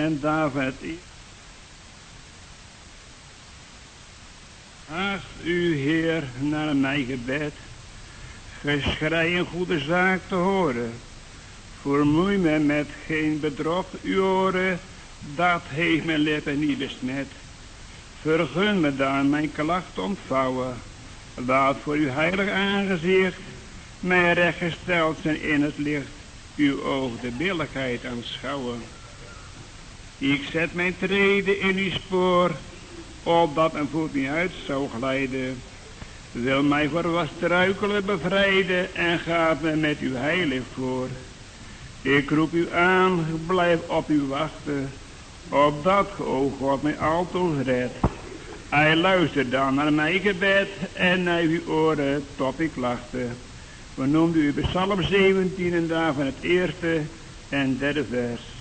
En eerste. Haast u, Heer, naar mijn gebed. Geschrei een goede zaak te horen. Vermoei me met geen bedrog uw oren. Dat heeft mijn lippen niet besmet. Vergun me dan mijn klacht ontvouwen. Laat voor uw heilig aangezicht mijn recht gesteld zijn in het licht. Uw oog de billigheid aanschouwen. Ik zet mijn treden in uw spoor, opdat een voet niet uit zou glijden. Wil mij voor wat struikelen bevrijden en gaat me met uw heilig voor. Ik roep u aan, blijf op u wachten, opdat o God mij altoos redt. Hij luistert dan naar mijn gebed en naar uw oren tot ik lachte. We noemden u Psalm 17 en daarvan het eerste en derde vers.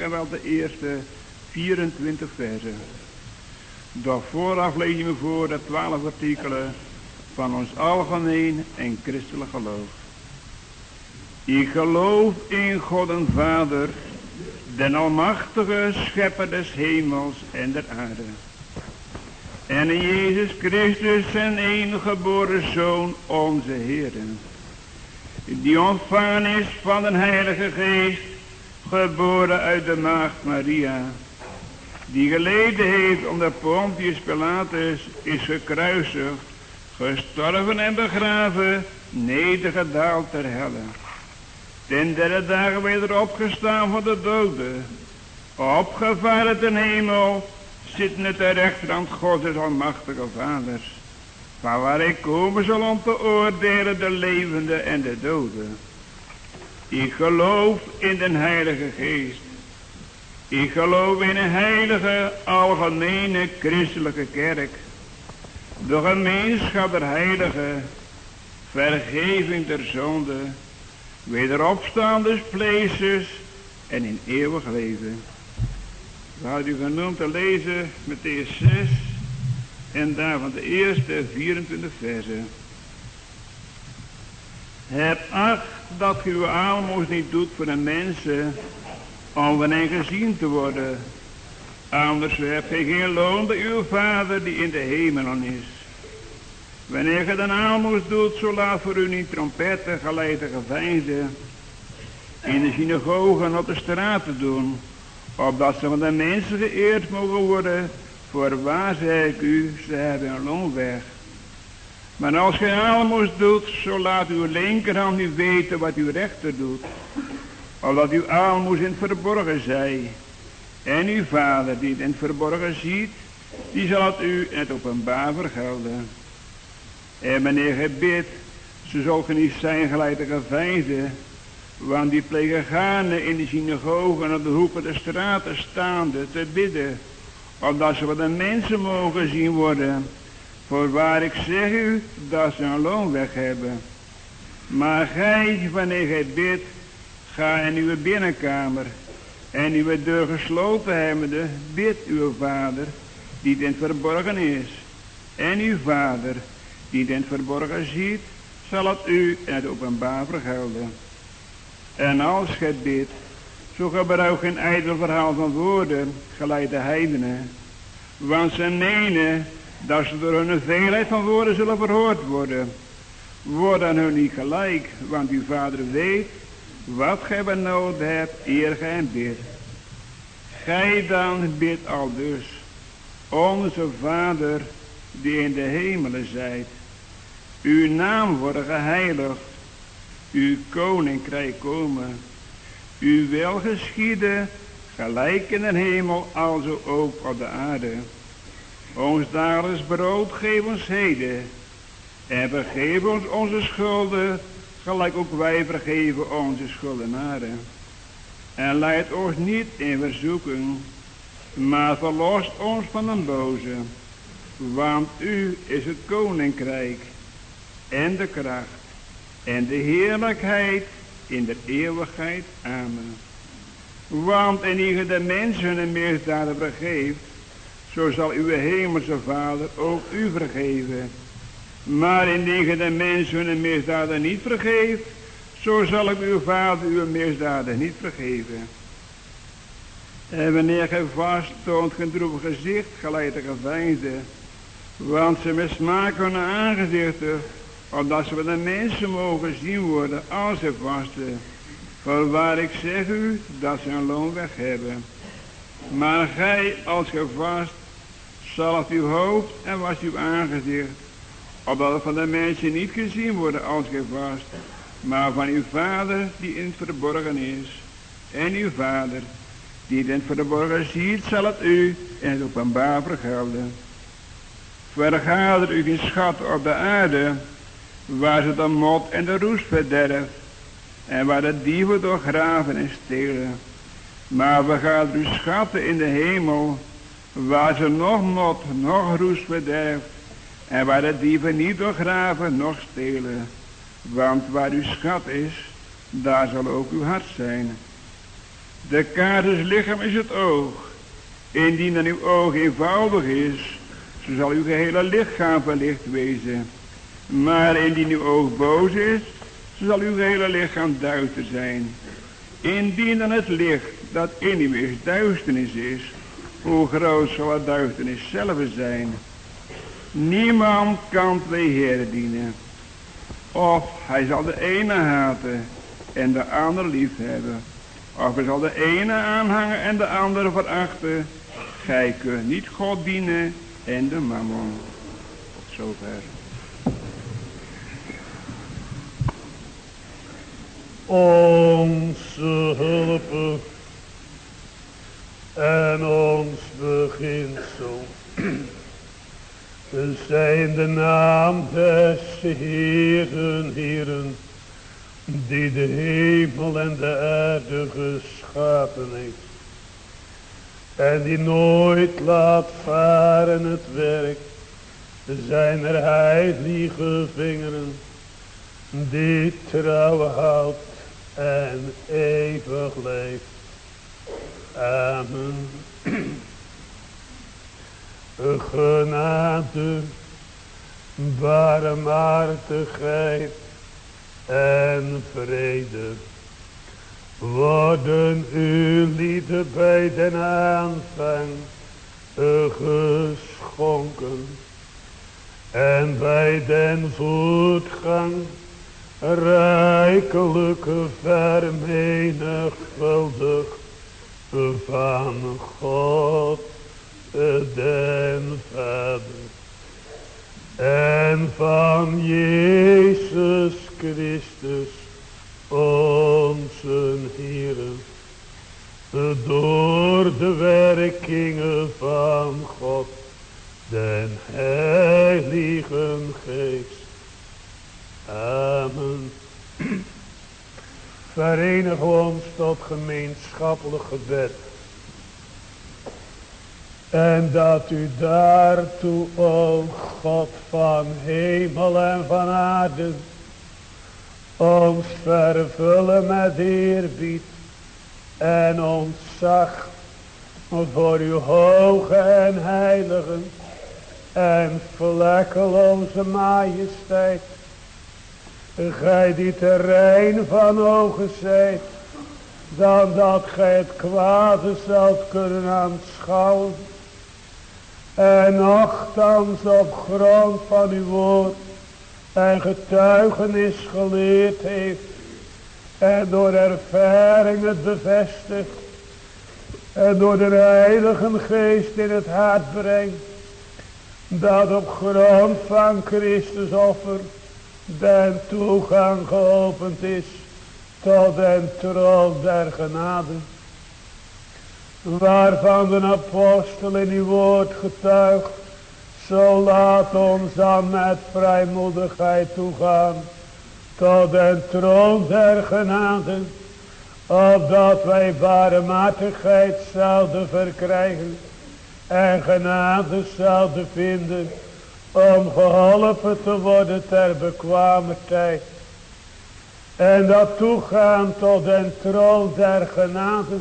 En wel de eerste 24 versen. Doch vooraf lezen we voor de twaalf artikelen van ons algemeen en christelijk geloof. Ik geloof in God en Vader, den almachtige schepper des hemels en der aarde. En in Jezus Christus zijn enige geboren Zoon, onze Heer. Die ontvangen is van de Heilige Geest, geboren uit de Maagd Maria. Die geleden heeft onder Pontius Pilatus, is gekruisigd, gestorven en begraven, nedergedaald ter helle. Ten derde dagen weer opgestaan van de doden, opgevaren ten hemel, zitten het de rechterhand God des almachtige vaders. Van waar ik komen zal om te oordelen de levende en de doden. Ik geloof in de heilige geest. Ik geloof in een heilige, algemene, christelijke kerk. De gemeenschap der heiligen, vergeving der zonde, wederopstaan des vleesjes en in eeuwig leven. We hadden u genoemd te lezen de 6 en daarvan de eerste 24 versen. Heb acht dat u uw aalmoes niet doet voor de mensen om hen gezien te worden. Anders heb je geen loon bij uw vader die in de hemelen is. Wanneer je dan aalmoes doet, zo laat voor u niet trompetten, geleide geveinsden in de synagogen op de straten doen opdat ze van de mensen geëerd mogen worden, voor waar zeg ik u, ze hebben een loon weg. Maar als gij almoes doet, zo laat uw linkerhand niet weten wat uw rechter doet, opdat uw aalmoes in het verborgen zij. En uw vader die het in het verborgen ziet, die zal het u in het openbaar vergelden. En wanneer gij bidt, zo zal ge niet zijn gelijk de geveinsden, want die plegen gaande in de synagogen op de hoeken der straten staande te bidden. Opdat ze wat de mensen mogen zien worden. Voorwaar ik zeg u dat ze een loon weg hebben. Maar gij, wanneer gij bidt, ga in uw binnenkamer. En uw deur gesloten hebbende, bid uw vader, die in het verborgen is. En uw vader, die in het verborgen ziet, zal het u in het openbaar vergelden. En als gij bidt, zo gebruik geen ijdel verhaal van woorden, gelijk de heidenen. Want ze menen dat ze door hun veelheid van woorden zullen verhoord worden. Word dan hun niet gelijk, want uw vader weet wat gij benodigd hebt, eer gij hem bidt. Gij dan bidt al dus, onze vader die in de hemelen zijt. Uw naam wordt geheiligd uw koninkrijk komen. Uw wil geschieden, gelijk in de hemel, alzo ook op de aarde. Ons dagelijks brood geef ons heden. En vergeef ons onze schulden, gelijk ook wij vergeven onze schuldenaren. En leid ons niet in verzoeking, maar verlost ons van een boze. Want u is het koninkrijk en de kracht en de heerlijkheid in de eeuwigheid. Amen. Want indien de mensen hun misdaden vergeeft, zo zal uw hemelse vader ook u vergeven. Maar indien de mensen hun misdaden niet vergeeft, zo zal ik uw vader uw misdaden niet vergeven. En wanneer gij vast toont geen droevig gezicht, gelijk de geveinsde, want ze mismaken hun aangezichten, opdat ze van de mensen mogen zien worden als ze vasten. Voorwaar ik zeg u dat ze een loon weg hebben. Maar gij als ge vast, zalft uw hoofd en was uw aangezicht. Opdat het van de mensen niet gezien worden als ge vast. Maar van uw vader die in het verborgen is. En uw vader die het in het verborgen ziet zal het u in het openbaar vergelden. Vergader u geen schat op de aarde waar ze de mot en de roest verderft, en waar de dieven doorgraven en stelen. Maar we gaan uw schatten in de hemel, waar ze nog mot, nog roes bederft, en waar de dieven niet doorgraven, nog stelen. Want waar uw schat is, daar zal ook uw hart zijn. De kaart lichaam is het oog. Indien dan uw oog eenvoudig is, zo zal uw gehele lichaam verlicht wezen. Maar indien uw oog boos is, zo zal uw gehele lichaam duister zijn. Indien dan het licht dat in u is duisternis is, hoe groot zal het duisternis zelf zijn. Niemand kan twee heren dienen. Of hij zal de ene haten en de ander lief hebben. Of hij zal de ene aanhangen en de andere verachten. Gij kunt niet God dienen en de mammon. Tot zover. Onze hulp en ons beginsel zijn de naam des Heeren, Heeren, die de hemel en de aarde geschapen heeft. En die nooit laat varen het werk zijn er heilige vingeren, die trouw houdt en eeuwig leeft. Amen. Genade, barmhartigheid en vrede worden u lieden bij den aanvang geschonken en bij den voetgang rijkelijk vermenigvuldig van God den Vader en van Jezus Christus onze Heer door de werkingen van God den Heiligen Geest. Amen. Verenigen ons tot gemeenschappelijk gebed. En dat u daartoe, o God van hemel en van aarde, ons vervullen met eerbied en ontzag voor uw hoge en heilige en vlekkeloze majesteit. Gij die terrein van ogen zijt, dan dat gij het kwade zult kunnen aanschouwen. En nogthans op grond van uw woord en getuigenis geleerd heeft. En door ervaring het bevestigt. En door de heilige geest in het hart brengt. Dat op grond van Christus offer den toegang geopend is tot den troon der genade. Waarvan de apostel in uw woord getuigt zo laat ons dan met vrijmoedigheid toegaan tot de troon der genade, opdat wij barmhartigheid zouden verkrijgen en genade zouden vinden om geholpen te worden ter bekwame tijd. En dat toegaan tot de troon der genade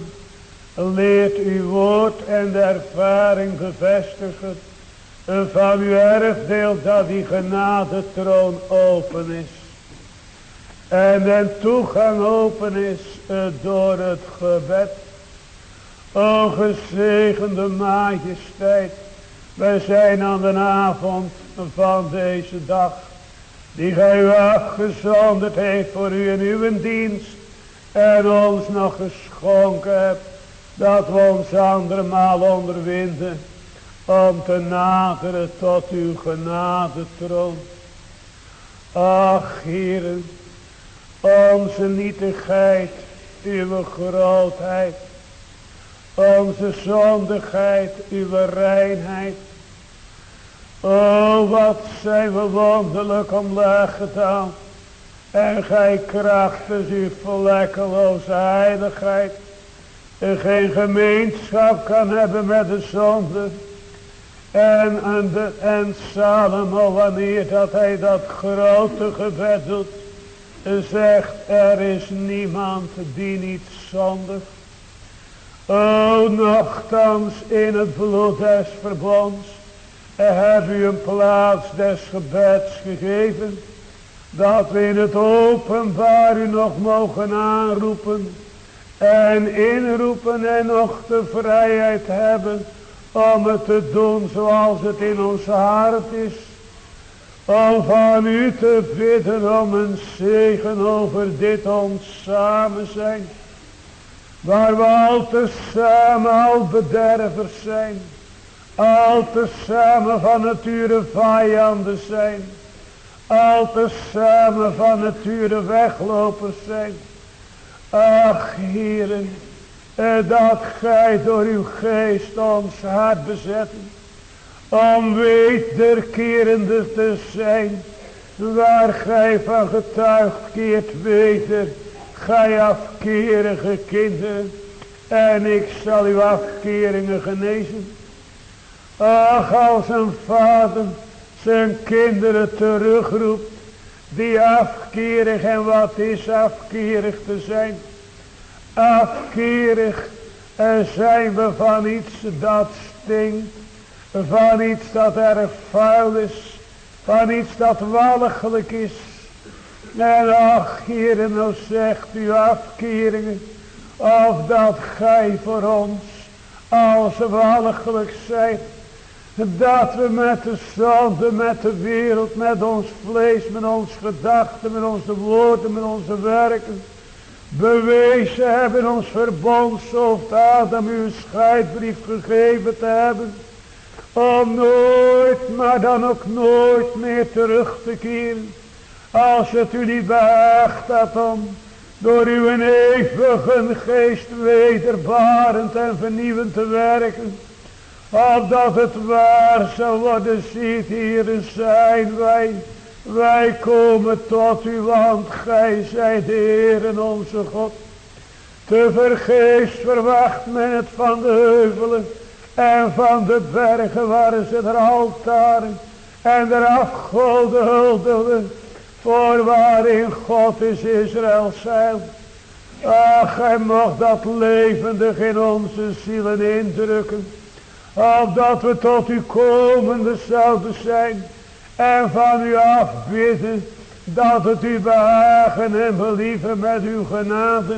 leert uw woord en de ervaring bevestigen van uw erfdeel dat die genade troon open is. En den toegang open is door het gebed. O gezegende majesteit. Wij zijn aan de avond van deze dag. Die gij u afgezonderd heeft voor u en uw dienst. En ons nog geschonken hebt. Dat we ons andermaal onderwinden om te naderen tot uw genade troon. Ach, heren, onze nietigheid, uw grootheid, onze zondigheid, uw reinheid. O, wat zijn we wonderlijk omlaag gedaan. En gij krachtens uw vlekkeloze heiligheid. En geen gemeenschap kan hebben met de zonde En, en, de, en Salomo, wanneer dat hij dat grote gebed doet, zegt, er is niemand die niet zondigt. O, nogthans in het bloed des verbonds, heb u een plaats des gebeds gegeven, dat we in het openbaar u nog mogen aanroepen, en inroepen en nog de vrijheid hebben, om het te doen zoals het in ons hart is. Om van u te bidden om een zegen over dit ons samen zijn. Waar we al te samen al bedervers zijn. Al te samen van nature vijanden zijn. Al te samen van nature weglopers zijn. Ach, heren, eh, dat gij door uw geest ons hart bezetten. Om wederkerende te zijn. Waar gij van getuigd keert weder. Gij afkerige kinderen. En ik zal uw afkeringen genezen. Ach, als een vader zijn kinderen terugroept. Die afkerig en wat is afkerig te zijn. Afkerig zijn we van iets dat stinkt. Van iets dat erg vuil is. Van iets dat walgelijk is. En ach, heren, nou zegt u afkeringen. Of dat gij voor ons als walgelijk zijt. Dat we met de zonde, met de wereld, met ons vlees, met onze gedachten, met onze woorden, met onze werken. Bewezen hebben ons verbond, zoals Adam u een scheidbrief gegeven te hebben. Om nooit, maar dan ook nooit meer terug te keren. Als het u niet behaagt dat om door uw eeuwige geest wederbarend en vernieuwend te werken. Opdat het waar zou worden, ziet hier zijn wij. Wij komen tot u, want gij zijt de Heer onze God. Te vergeefs verwacht men het van de heuvelen en van de bergen waar ze er altaren en er afgoden huldigden. Voor waarin God is Israël zeil. Ach, hij mocht dat levendig in onze zielen indrukken. Opdat we tot u komende zouden zijn. En van u afbidden. Dat het u behagen en believen met uw genade.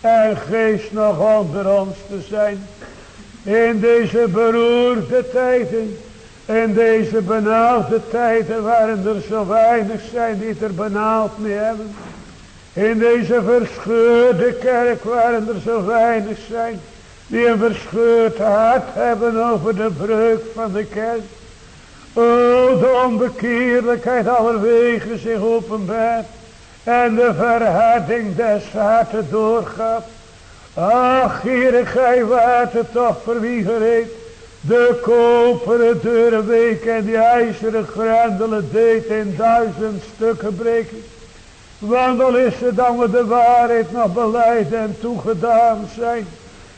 En geest nog onder ons te zijn. In deze beroerde tijden. In deze benauwde tijden waarin er zo weinig zijn die het er benauwd mee hebben. In deze verscheurde kerk waarin er zo weinig zijn die een verscheurd hart hebben over de breuk van de kerk. O, de onbekeerlijkheid aller wegen zich openbaart en de verharding des harten doorgaat. Ach, gij waart het toch voor wie gereed de koperen deuren week en die ijzeren grendelen deed in duizend stukken breken. Wandel is het dan we de waarheid nog beleid en toegedaan zijn.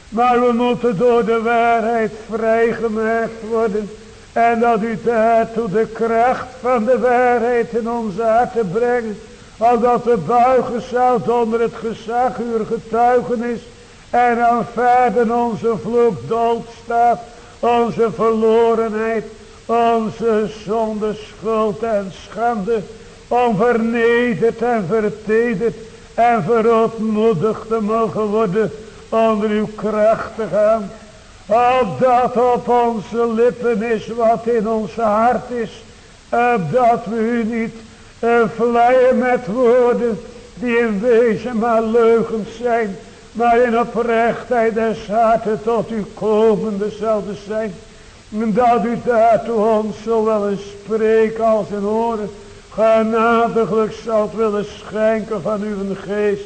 Maar we moeten door de waarheid vrijgemaakt worden. En dat u daartoe de kracht van de waarheid in onze harten brengt. Opdat we buigen zouden onder het gezag uw getuigenis. En aanvaarden onze vloek doodstaat. Onze verlorenheid. Onze zonde, schuld en schande. Onvernederd en vertederd. En verootmoedigd te mogen worden onder uw kracht te gaan. Opdat op onze lippen is wat in ons hart is. Opdat we u niet uh, vleien met woorden die in wezen maar leugens zijn. Maar in oprechtheid des harten tot uw komende zouden zijn. Dat u daartoe ons zowel in spreken als in horen. Genadiglijk zult willen schenken van uw geest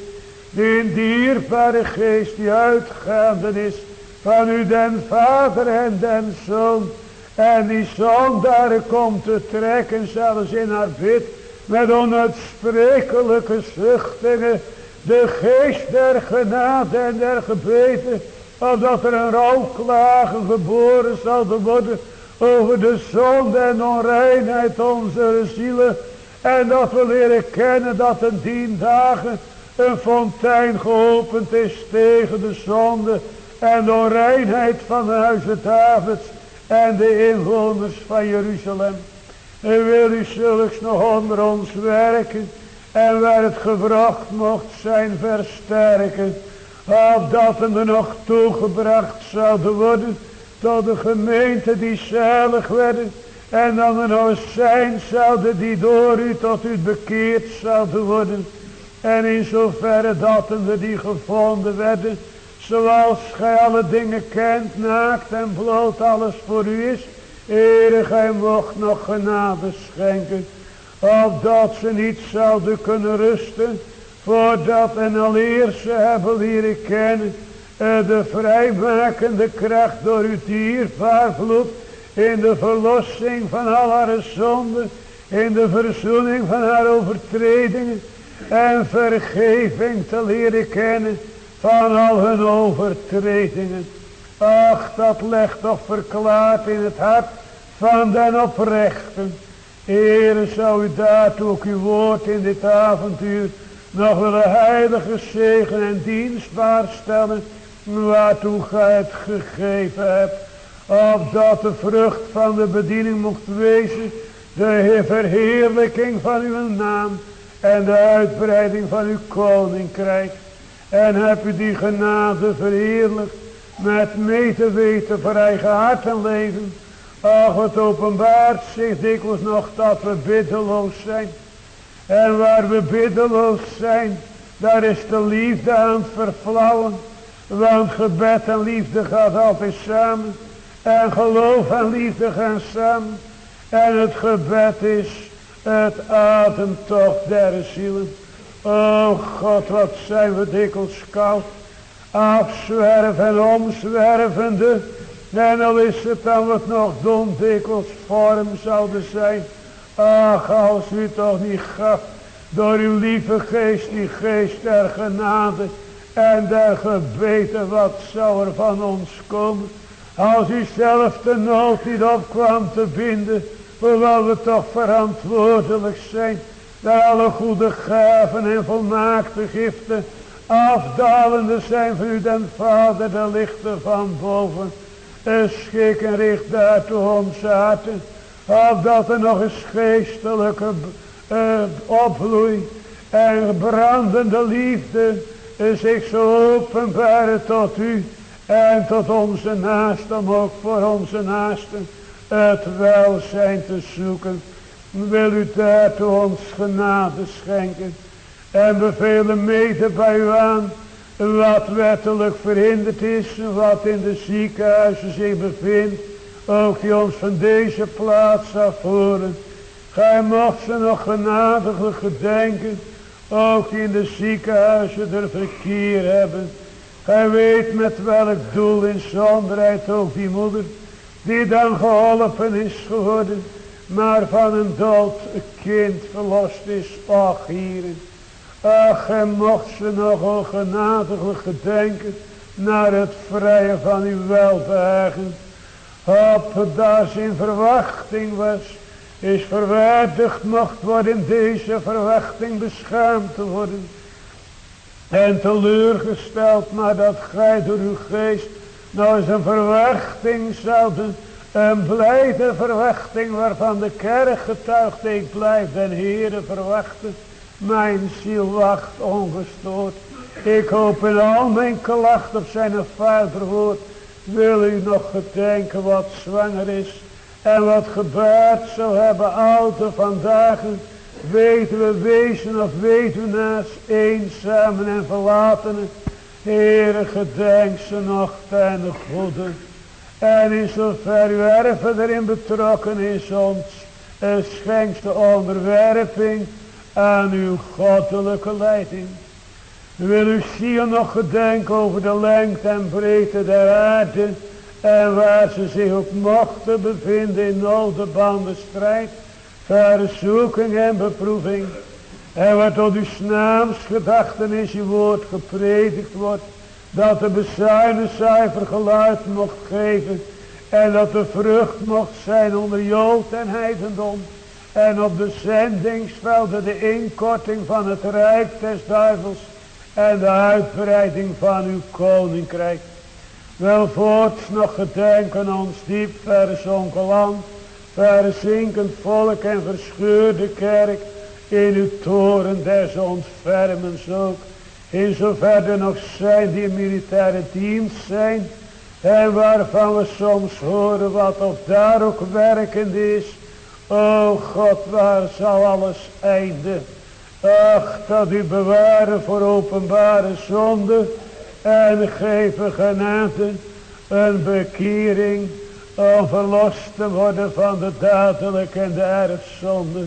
die dierbare geest die uitgaande is van u den vader en den zoon. En die daar komt te trekken zelfs in haar bid met onuitsprekelijke zuchtingen. De geest der genade en der gebeten. Opdat er een rouwklagen geboren zal worden over de zonde en onreinheid onze zielen. En dat we leren kennen dat in tien dagen een fontein geopend is tegen de zonde en onreinheid van de huizen Davids en de inwoners van Jeruzalem. En wil u zulks nog onder ons werken en waar het gebracht mocht zijn versterken. Opdat er nog toegebracht zouden worden tot de gemeente die zalig werden. En dan er nog zijn zouden die door u tot u bekeerd zouden worden. En in zoverre dat we die gevonden werden. Zoals gij alle dingen kent, naakt en bloot alles voor u is. Ere gij mocht nog genade schenken. Opdat ze niet zouden kunnen rusten. Voordat en aleer ze hebben leren kennen. De vrijmakende kracht door uw dierbaar bloed. In de verlossing van al haar zonden. In de verzoening van haar overtredingen. En vergeving te leren kennen van al hun overtredingen. Ach, dat legt toch verklaard in het hart van den oprechten. Heere, zou u daartoe ook uw woord in dit avontuur nog willen heilige zegen en dienstbaar stellen, waartoe gij het gegeven hebt, opdat de vrucht van de bediening mocht wezen, de verheerlijking van uw naam en de uitbreiding van uw koninkrijk. En heb u die genade verheerlijkt met mee te weten voor eigen hart en leven. Ach, het openbaart zich dikwijls nog dat we biddeloos zijn. En waar we biddeloos zijn, daar is de liefde aan het verflauwen. Want gebed en liefde gaat altijd samen. En geloof en liefde gaan samen. En het gebed is het ademtocht der zielen. O God, wat zijn we dikwijls koud. Afzwerven en omzwervende. En al is het dan wat nog dom vorm zouden zijn. Ach, als u toch niet gaf door uw lieve geest, die geest der genade en der gebeten, wat zou er van ons komen? Als u zelf de nood niet opkwam te binden, hoewel we toch verantwoordelijk zijn, dat alle goede gaven en volmaakte giften afdalende zijn van u den Vader, de lichter van boven. Schik en richt daartoe onze harten Opdat er nog eens geestelijke uh, opbloei en brandende liefde zich zo openbaren tot u en tot onze naasten, om ook voor onze naasten het welzijn te zoeken. Wil u daartoe ons genade schenken en bevelen mede bij u aan wat wettelijk verhinderd is, wat in de ziekenhuizen zich bevindt ook die ons van deze plaats afvoeren. Gij mocht ze nog genadiglijk gedenken. Ook die in de ziekenhuizen er verkeer hebben. Gij weet met welk doel in zonderheid ook die moeder. Die dan geholpen is geworden. Maar van een dood kind verlost is. Och hieren. Ach, gij mocht ze nogal genadiglijk gedenken. Naar het vrije van uw welbehagen. Op dat in verwachting was, is verwaardigd mocht worden deze verwachting beschaamd te worden. En teleurgesteld, maar dat gij door uw geest nou eens een verwachting zouden, een blijde verwachting waarvan de kerk getuigt, ik blijf den Heere verwachten. Mijn ziel wacht ongestoord. Ik hoop in al mijn klacht op zijn vaderwoord wil u nog gedenken wat zwanger is en wat gebeurd zou hebben oude vandaag. Weten we wezen of naast eenzamen en verlatenen. Heere gedenk ze nog ten goede. En in zover uw erven erin betrokken is ons. Schenk de onderwerping aan uw goddelijke leiding. Wil u zien nog gedenken over de lengte en breedte der aarde. En waar ze zich ook mochten bevinden in nood, banden, strijd, verzoeking en beproeving. En waar tot uw naams gedachtenis je woord gepredikt wordt. Dat de bezuinen cijfer geluid mocht geven. En dat de vrucht mocht zijn onder Jood en heidendom. En op de zendingsvelden de inkorting van het rijk des duivels. En de uitbreiding van uw koninkrijk. Wel voorts nog gedenken ons diep verzonken land. Verzinkend volk en verscheurde kerk. In uw toren des ontfermens ook. In zover er nog zijn die militaire dienst zijn. En waarvan we soms horen wat of daar ook werkend is. O God, waar zal alles eindigen? Ach, dat u bewaren voor openbare zonde. En geven genade, een bekering. Om verlost te worden van de dadelijke en de erfzonde.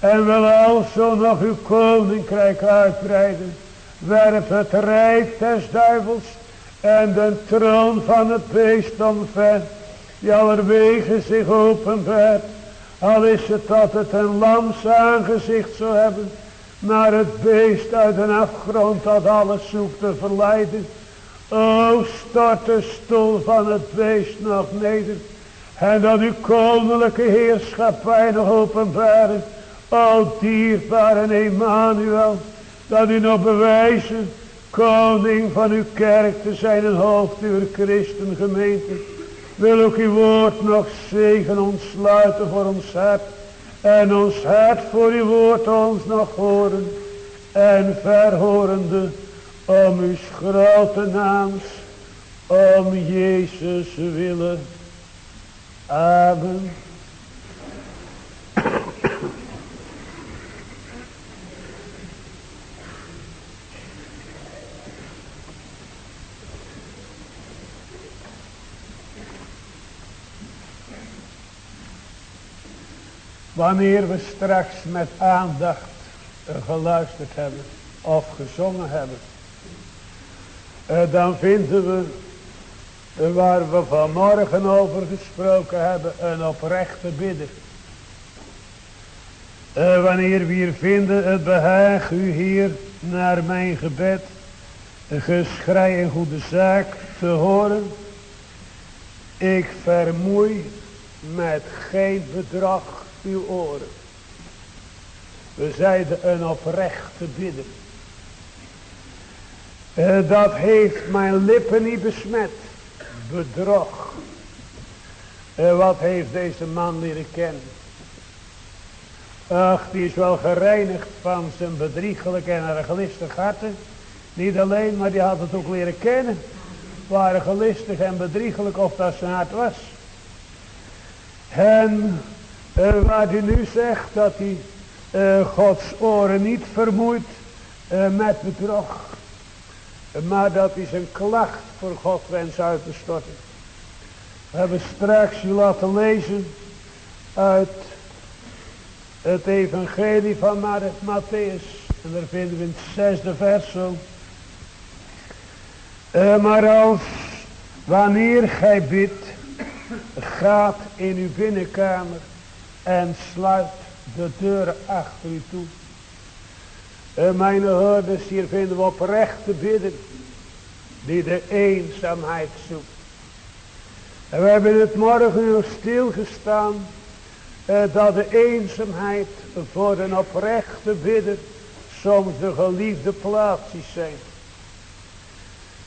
En wil alzo nog uw koninkrijk uitbreiden. Werp het rijk des duivels en de troon van het beest omver. Die allerwege zich openbaart. Al is het dat het een lams aangezicht zou hebben. Maar het beest uit een afgrond dat alles zoekt te verleiden. O stort de stoel van het beest nog neder. En dat uw koninklijke heerschappij nog openbaren. O dierbare Emmanuel. Dat u nog bewijzen koning van uw kerk te zijn en hoofd uw christengemeente. Wil ook uw woord nog zegen ontsluiten voor ons hart. En ons hart voor uw woord ons nog horen. En verhorende om uw grote naams. Om Jezus willen. Amen. Wanneer we straks met aandacht geluisterd hebben of gezongen hebben. Eh, dan vinden we eh, waar we vanmorgen over gesproken hebben een oprechte bidder. Eh, wanneer we hier vinden het behaag u hier naar mijn gebed geschrei en goede zaak te horen. Ik vermoei met geen bedrag uw oren. We zeiden een oprechte bidden. Uh, dat heeft mijn lippen niet besmet. Bedrog. Uh, wat heeft deze man leren kennen? Ach, die is wel gereinigd van zijn bedriegelijke en arglistig harten. Niet alleen, maar die had het ook leren kennen. Waren gelistig en bedriegelijk of dat zijn hart was. En uh, waar hij nu zegt dat hij uh, Gods oren niet vermoeit uh, met bedrog. Maar dat hij zijn klacht voor God wens uit te storten. We hebben straks u laten lezen uit het evangelie van Matthäus. En daar vinden we in het zesde vers maar als wanneer gij bidt, gaat in uw binnenkamer en sluit de deuren achter u toe. En mijn hoorders, hier vinden we oprechte bidden die de eenzaamheid zoekt. En we hebben het morgen nog stilgestaan eh, dat de eenzaamheid voor een oprechte bidder soms de geliefde plaatsjes zijn.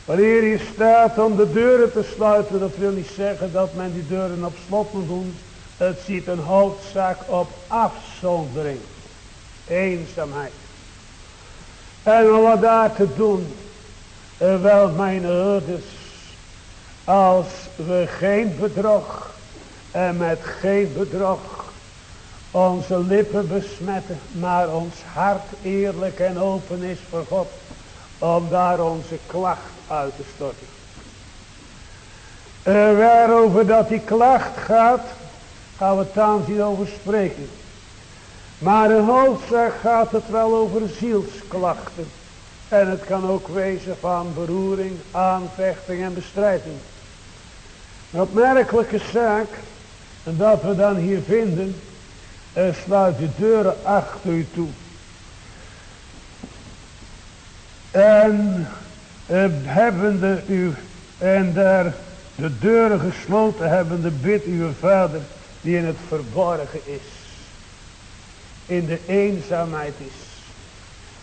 Wanneer je staat om de deuren te sluiten, dat wil niet zeggen dat men die deuren op slot moet doen. Het ziet een hoofdzaak op afzondering. Eenzaamheid. En wat daar te doen. Eh, wel mijn ouders. Als we geen bedrog. En met geen bedrog. Onze lippen besmetten. Maar ons hart eerlijk en open is voor God. Om daar onze klacht uit te storten. Uh, waarover dat die klacht gaat gaan we het hier over spreken. Maar in hoofdzaak gaat het wel over zielsklachten. En het kan ook wezen van beroering, aanvechting en bestrijding. Een opmerkelijke zaak, en dat we dan hier vinden, er sluit de deuren achter u toe. En uh, hebbende u, en daar de deuren gesloten hebben, de bid uw vader die in het verborgen is. In de eenzaamheid is.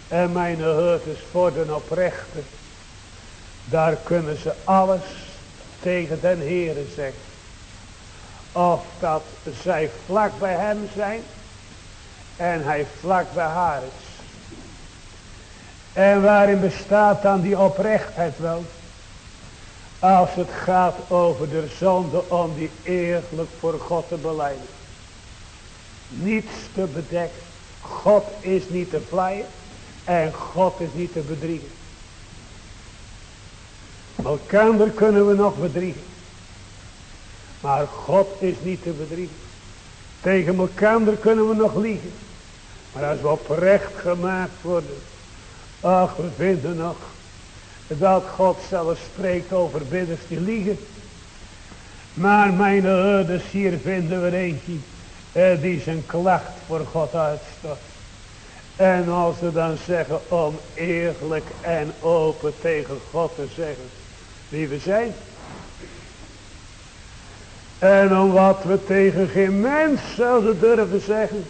En mijn herders voor de oprechte. Daar kunnen ze alles tegen den Heere zeggen. Of dat zij vlak bij hem zijn. En hij vlak bij haar is. En waarin bestaat dan die oprechtheid wel? Als het gaat over de zonde om die eerlijk voor God te beleiden. Niets te bedekken. God is niet te vleien. En God is niet te bedriegen. Elkander kunnen we nog bedriegen. Maar God is niet te bedriegen. Tegen elkander kunnen we nog liegen. Maar als we oprecht gemaakt worden. Ach, we vinden nog. Dat God zelfs spreekt over bidders liegen. Maar mijn ouders hier vinden we eentje. Eh, die zijn klacht voor God uitstort. En als ze dan zeggen om eerlijk en open tegen God te zeggen wie we zijn. En om wat we tegen geen mens zouden durven zeggen.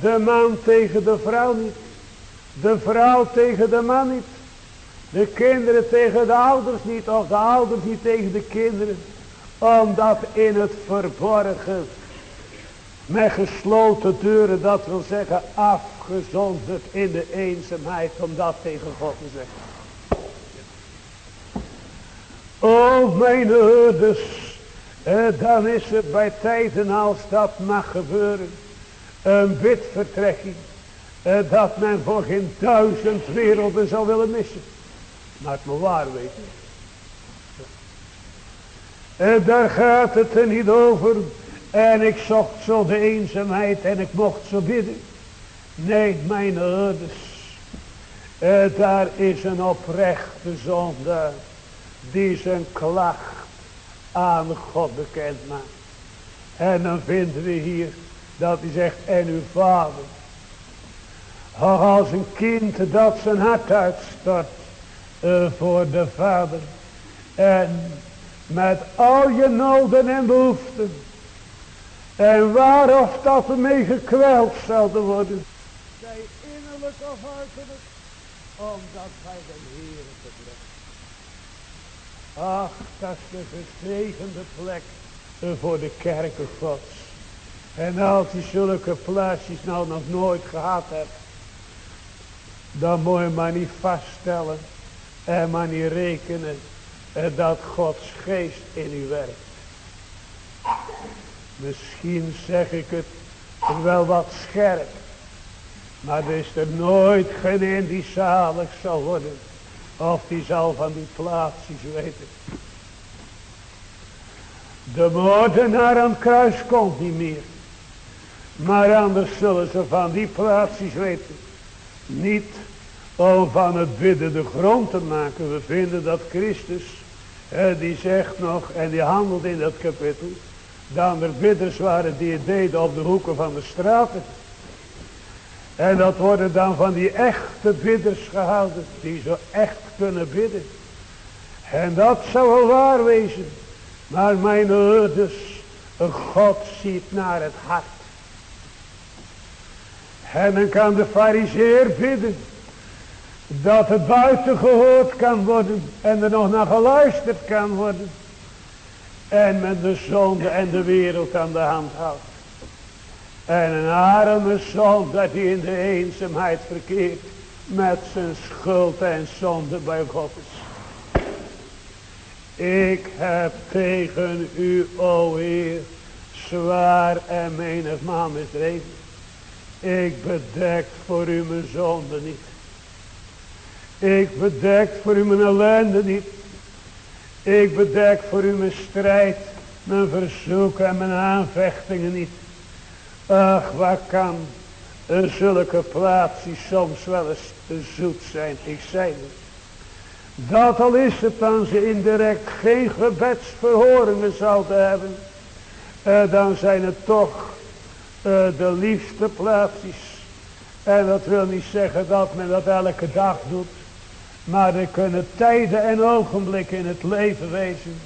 De man tegen de vrouw niet. De vrouw tegen de man niet. De kinderen tegen de ouders niet. Of de ouders niet tegen de kinderen. Omdat in het verborgen. Met gesloten deuren. Dat wil zeggen afgezonderd in de eenzaamheid. Om dat tegen God te zeggen. O mijn. Eh, dan is het bij tijden als dat mag gebeuren. Een bidvertrekking. Dat men voor geen duizend werelden zou willen missen. Maar het moet waar weten. En eh, daar gaat het er niet over. En ik zocht zo de eenzaamheid en ik mocht zo bidden. Nee, mijn ouders. Uh, daar is een oprechte zonde die zijn klacht aan God bekend maakt. En dan vinden we hier dat hij zegt, en uw vader. Als een kind dat zijn hart uitstort uh, voor de vader. En met al je noden en behoeften. En waar of dat ermee gekweld zouden worden. Zij innerlijk of uiterlijk. Omdat bij de Heer brengen. Ach, dat is de gezegende plek uh, voor de kerken gods. En als je zulke plaatsjes nou nog nooit gehad hebt. Dan moet je maar niet vaststellen. En maar niet rekenen. Dat Gods geest in u werkt. Misschien zeg ik het wel wat scherp. Maar er is er nooit geen in die zalig zal worden. Of die zal van die plaatsjes weten. De moordenaar aan het kruis komt niet meer. Maar anders zullen ze van die plaatsjes weten. Niet om van het bidden de grond te maken. We vinden dat Christus, die zegt nog, en die handelt in dat kapitel. Dat er bidders waren die het deden op de hoeken van de straten. En dat worden dan van die echte bidders gehouden. Die zo echt kunnen bidden. En dat zou wel waar wezen. Maar mijn ouders, God ziet naar het hart. En dan kan de fariseer bidden. Dat het buiten gehoord kan worden. En er nog naar geluisterd kan worden. En met de zonde en de wereld aan de hand houdt. En een arme zon dat hij in de eenzaamheid verkeert. Met zijn schuld en zonde bij God is. Ik heb tegen u, o Heer, zwaar en menigmaal misdreven. Ik bedek voor u mijn zonde niet. Ik bedek voor u mijn ellende niet. Ik bedek voor u mijn strijd, mijn verzoeken en mijn aanvechtingen niet. Ach, wat kan zulke plaatsjes soms wel eens te zoet zijn. Ik zei het. Dat al is het dan ze indirect geen gebedsverhoringen zouden hebben. Eh, dan zijn het toch eh, de liefste plaatsjes. En dat wil niet zeggen dat men dat elke dag doet. Maar er kunnen tijden en ogenblikken in het leven wezen.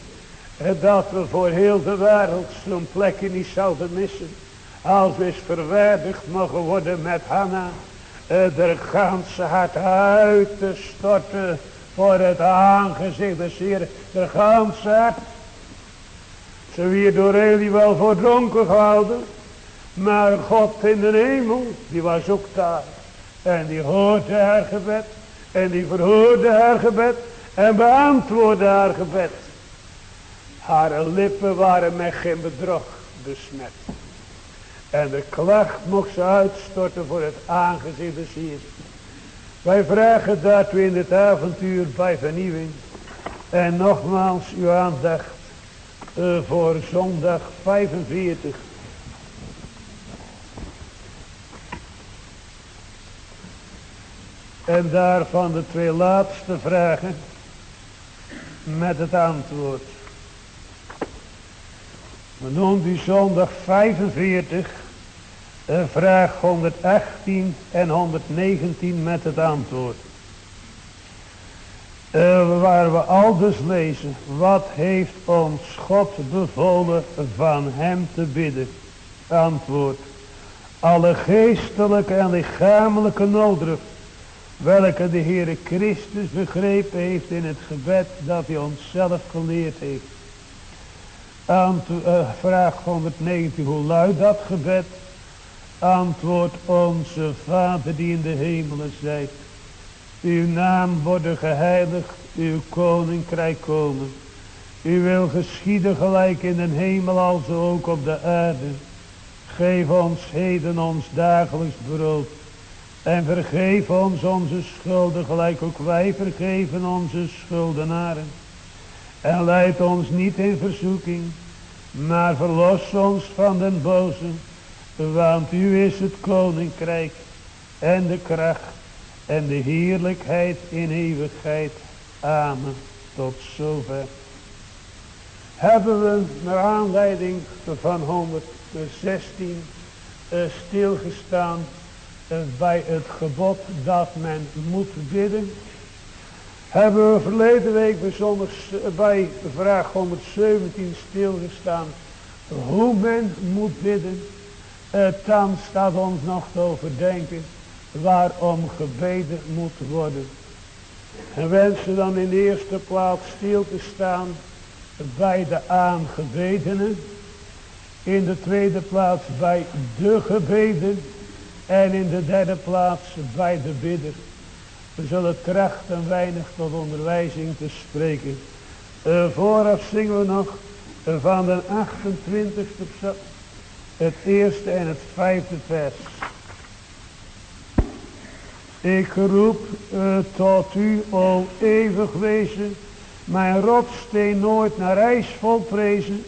Dat we voor heel de wereld zo'n plekje niet zouden missen. Als we eens verwaardigd mogen worden met Hanna. Er ganse hart uit te storten voor het aangezicht des Heer. De ganse hart. Ze weer door Eli wel voor dronken gehouden. Maar God in de hemel, die was ook daar. En die hoorde haar gebed. En die verhoorde haar gebed. En beantwoordde haar gebed. Haar lippen waren met geen bedrog besmet. En de klacht mocht ze uitstorten voor het aangezicht des Heers. Wij vragen daartoe in dit avontuur bij vernieuwing. En nogmaals uw aandacht uh, voor zondag 45. En daarvan de twee laatste vragen met het antwoord. We noemen die zondag 45, uh, vraag 118 en 119 met het antwoord. Uh, waar we al dus lezen, wat heeft ons God bevolen van hem te bidden? Antwoord, alle geestelijke en lichamelijke nooddruk, welke de Heere Christus begrepen heeft in het gebed dat hij ons zelf geleerd heeft. Antwoord, uh, vraag 119, hoe luidt dat gebed? Antwoord onze Vader die in de hemelen zijt. Uw naam worden geheiligd, uw koninkrijk komen. U wil geschieden gelijk in de hemel als ook op de aarde. Geef ons heden ons dagelijks brood. En vergeef ons onze schulden gelijk ook wij vergeven onze schuldenaren. En leid ons niet in verzoeking, maar verlos ons van den boze. Want u is het koninkrijk en de kracht en de heerlijkheid in eeuwigheid. Amen. Tot zover. Hebben we naar aanleiding van 116 uh, stilgestaan bij het gebod dat men moet bidden. Hebben we verleden week bijzonder bij vraag 117 stilgestaan hoe men moet bidden. Uh, dan staat ons nog te overdenken waarom gebeden moet worden. En wensen dan in de eerste plaats stil te staan bij de aangebedenen. In de tweede plaats bij de gebeden. En in de derde plaats bij de bidder. We zullen trachten weinig tot onderwijzing te spreken. Uh, vooraf zingen we nog van de 28e psalm. Het eerste en het vijfde vers. Ik roep uh, tot u, o eeuwig wezen, mijn rotsteen nooit naar ijs volprezen.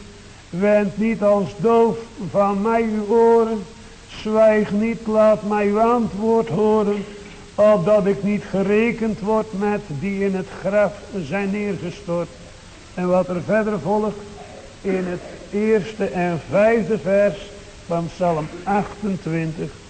Wend niet als doof van mij uw oren, zwijg niet, laat mij uw antwoord horen, opdat ik niet gerekend word met die in het graf zijn neergestort. En wat er verder volgt in het eerste en vijfde vers van Psalm 28.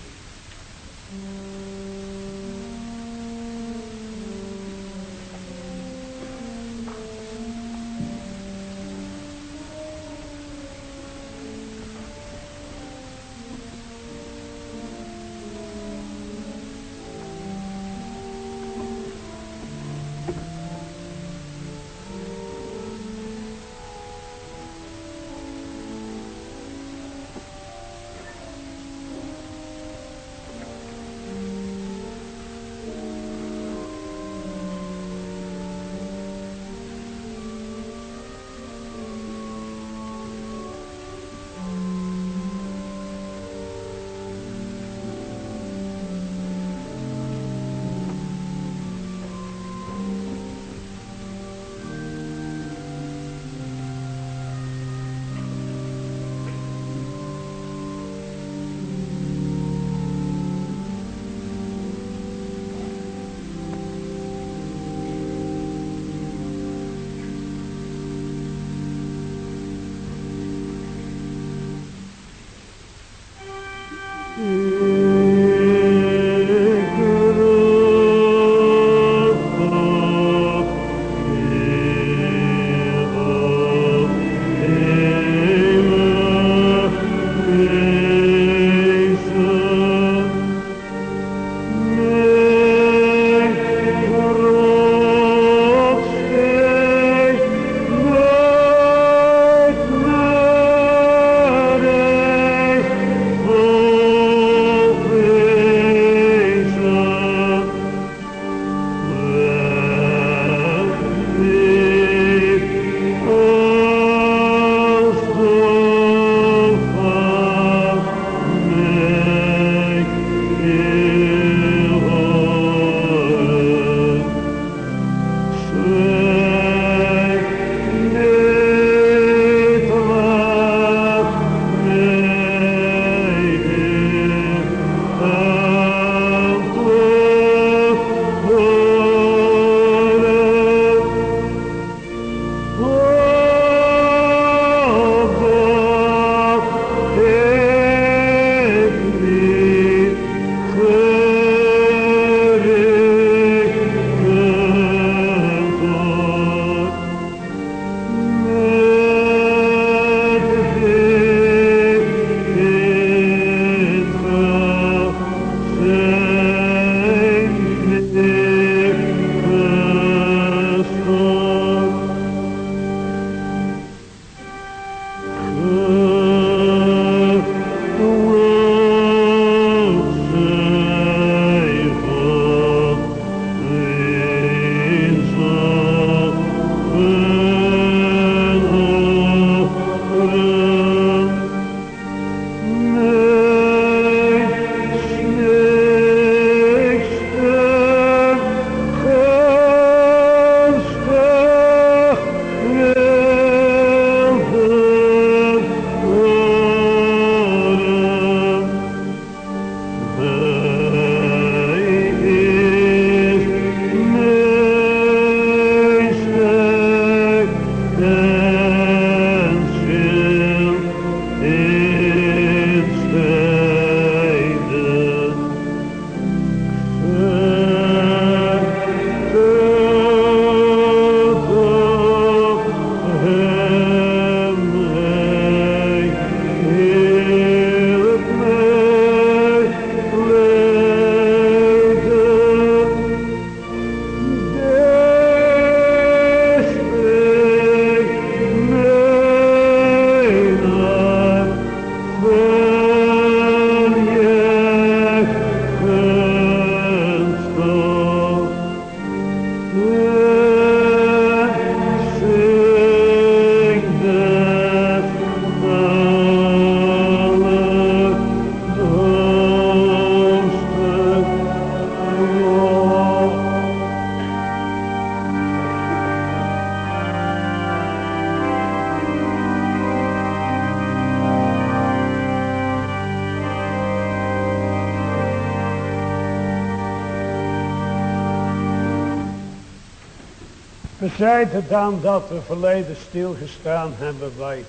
Dan dat we verleden stilgestaan hebben bij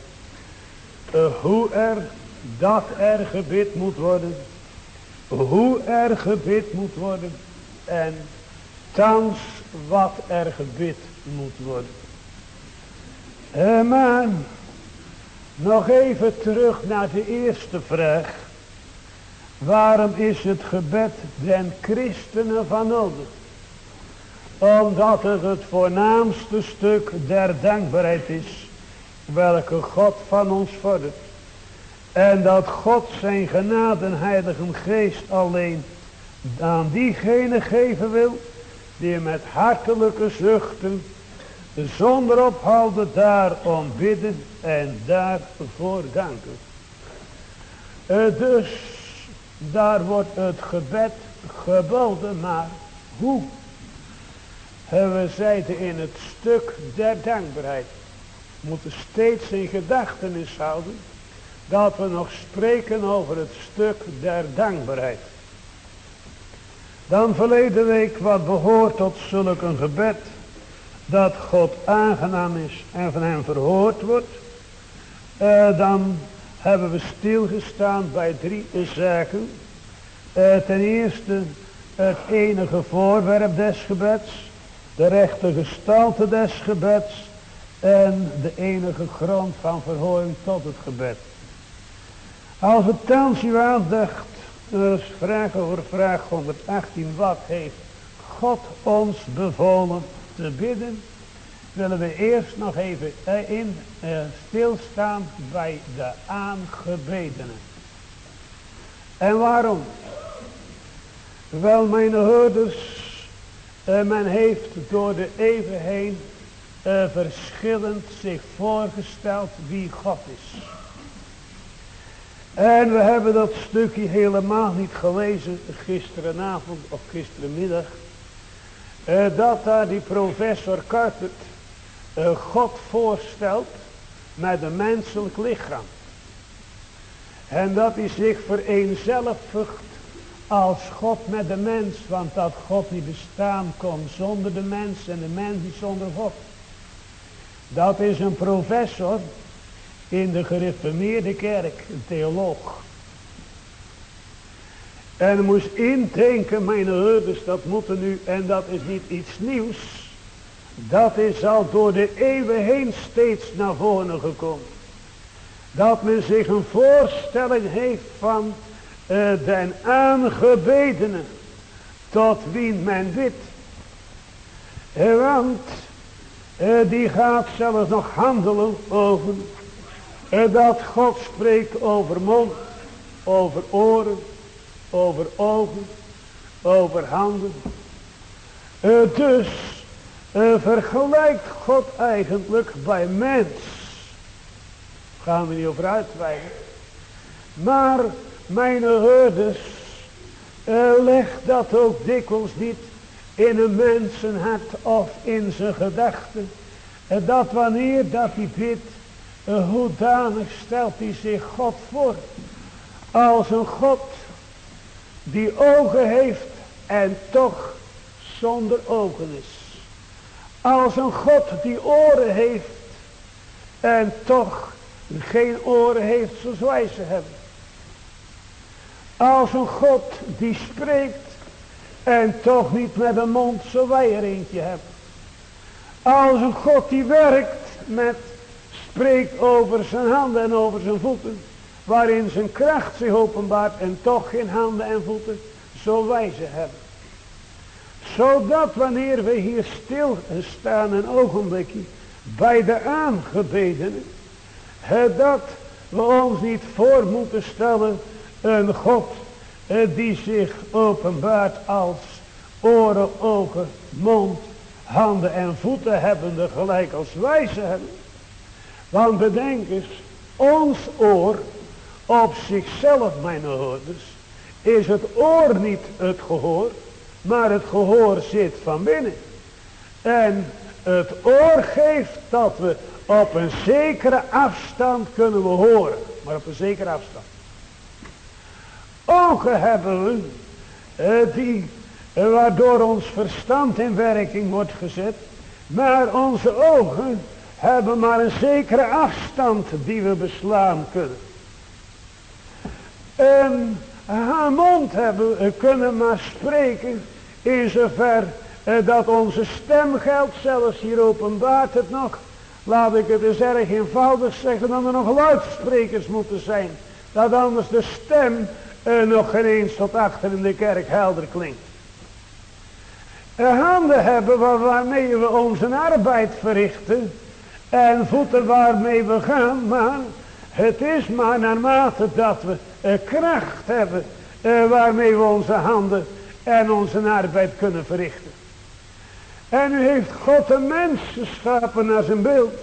uh, hoe er dat er gebid moet worden. Hoe er gebid moet worden. En thans wat er gebid moet worden. Uh, maar nog even terug naar de eerste vraag. Waarom is het gebed den christenen van nodig? Omdat het het voornaamste stuk der dankbaarheid is. Welke God van ons vordert. En dat God zijn genade en heilige geest alleen aan diegene geven wil. Die met hartelijke zuchten zonder ophouden daarom bidden en daarvoor danken. Dus daar wordt het gebed geboden, maar hoe? We zeiden in het stuk der dankbaarheid. Moeten steeds in gedachtenis houden dat we nog spreken over het stuk der dankbaarheid. Dan verleden week wat behoort tot zulk een gebed dat God aangenaam is en van hem verhoord wordt. Uh, dan hebben we stilgestaan bij drie zaken. Uh, ten eerste het enige voorwerp des gebeds. De rechte gestalte des gebeds. En de enige grond van verhoring tot het gebed. Als we thans uw aandacht dus vraag over vraag 118. Wat heeft God ons bevolen te bidden? Willen we eerst nog even eh, in uh, stilstaan bij de aangebedenen. En waarom? Wel mijn hoorders, men heeft door de eeuwen heen uh, verschillend zich voorgesteld wie God is. En we hebben dat stukje helemaal niet gelezen gisterenavond of gisterenmiddag. Uh, dat daar die professor Carter uh, God voorstelt met een menselijk lichaam. En dat hij zich vereenzelvigt als God met de mens. Want dat God niet bestaan kon zonder de mens en de mens niet zonder God. Dat is een professor in de gereformeerde kerk, een theoloog. En moest indenken, mijn herders, dat moeten nu, en dat is niet iets nieuws. Dat is al door de eeuwen heen steeds naar voren gekomen. Dat men zich een voorstelling heeft van den aangebedene tot wie men bidt. Uh, want uh, die gaat zelfs nog handelen over dat God spreekt over mond, over oren, over ogen, over handen. Dus vergelijkt God eigenlijk bij mens. Gaan we niet over uitweiden. Maar mijn hoorders uh, legt dat ook dikwijls niet in een mensenhart of in zijn gedachten. dat wanneer dat hij bidt Hoedanig stelt hij zich God voor. Als een God die ogen heeft en toch zonder ogen is. Als een God die oren heeft en toch geen oren heeft zoals wij ze hebben. Als een God die spreekt en toch niet met een mond zoals wij er eentje hebben. Als een God die werkt met spreekt over zijn handen en over zijn voeten. Waarin zijn kracht zich openbaart en toch geen handen en voeten zo wijze hebben. Zodat wanneer we hier stilstaan een ogenblikje bij de aangebedenen. Dat we ons niet voor moeten stellen een God die zich openbaart als oren, ogen, mond, handen en voeten hebbende gelijk als wij ze hebben. Want bedenk eens, ons oor op zichzelf, mijn hoorders, is het oor niet het gehoor, maar het gehoor zit van binnen. En het oor geeft dat we op een zekere afstand kunnen we horen, maar op een zekere afstand. Ogen hebben eh, die, eh, waardoor ons verstand in werking wordt gezet, Maar onze ogen hebben maar een zekere afstand die we beslaan kunnen. En haar mond hebben we kunnen maar spreken in zover eh, dat onze stem geldt. Zelfs hier openbaart het nog. Laat ik het eens erg eenvoudig zeggen dat er nog luidsprekers moeten zijn. Dat anders de stem eh, nog geen eens tot achter in de kerk helder klinkt. handen hebben waarmee we onze arbeid verrichten. En voeten waarmee we gaan. Maar het is maar naarmate dat we uh, kracht hebben. Waarmee we onze handen en onze arbeid kunnen verrichten. En u heeft God een mens geschapen naar zijn beeld.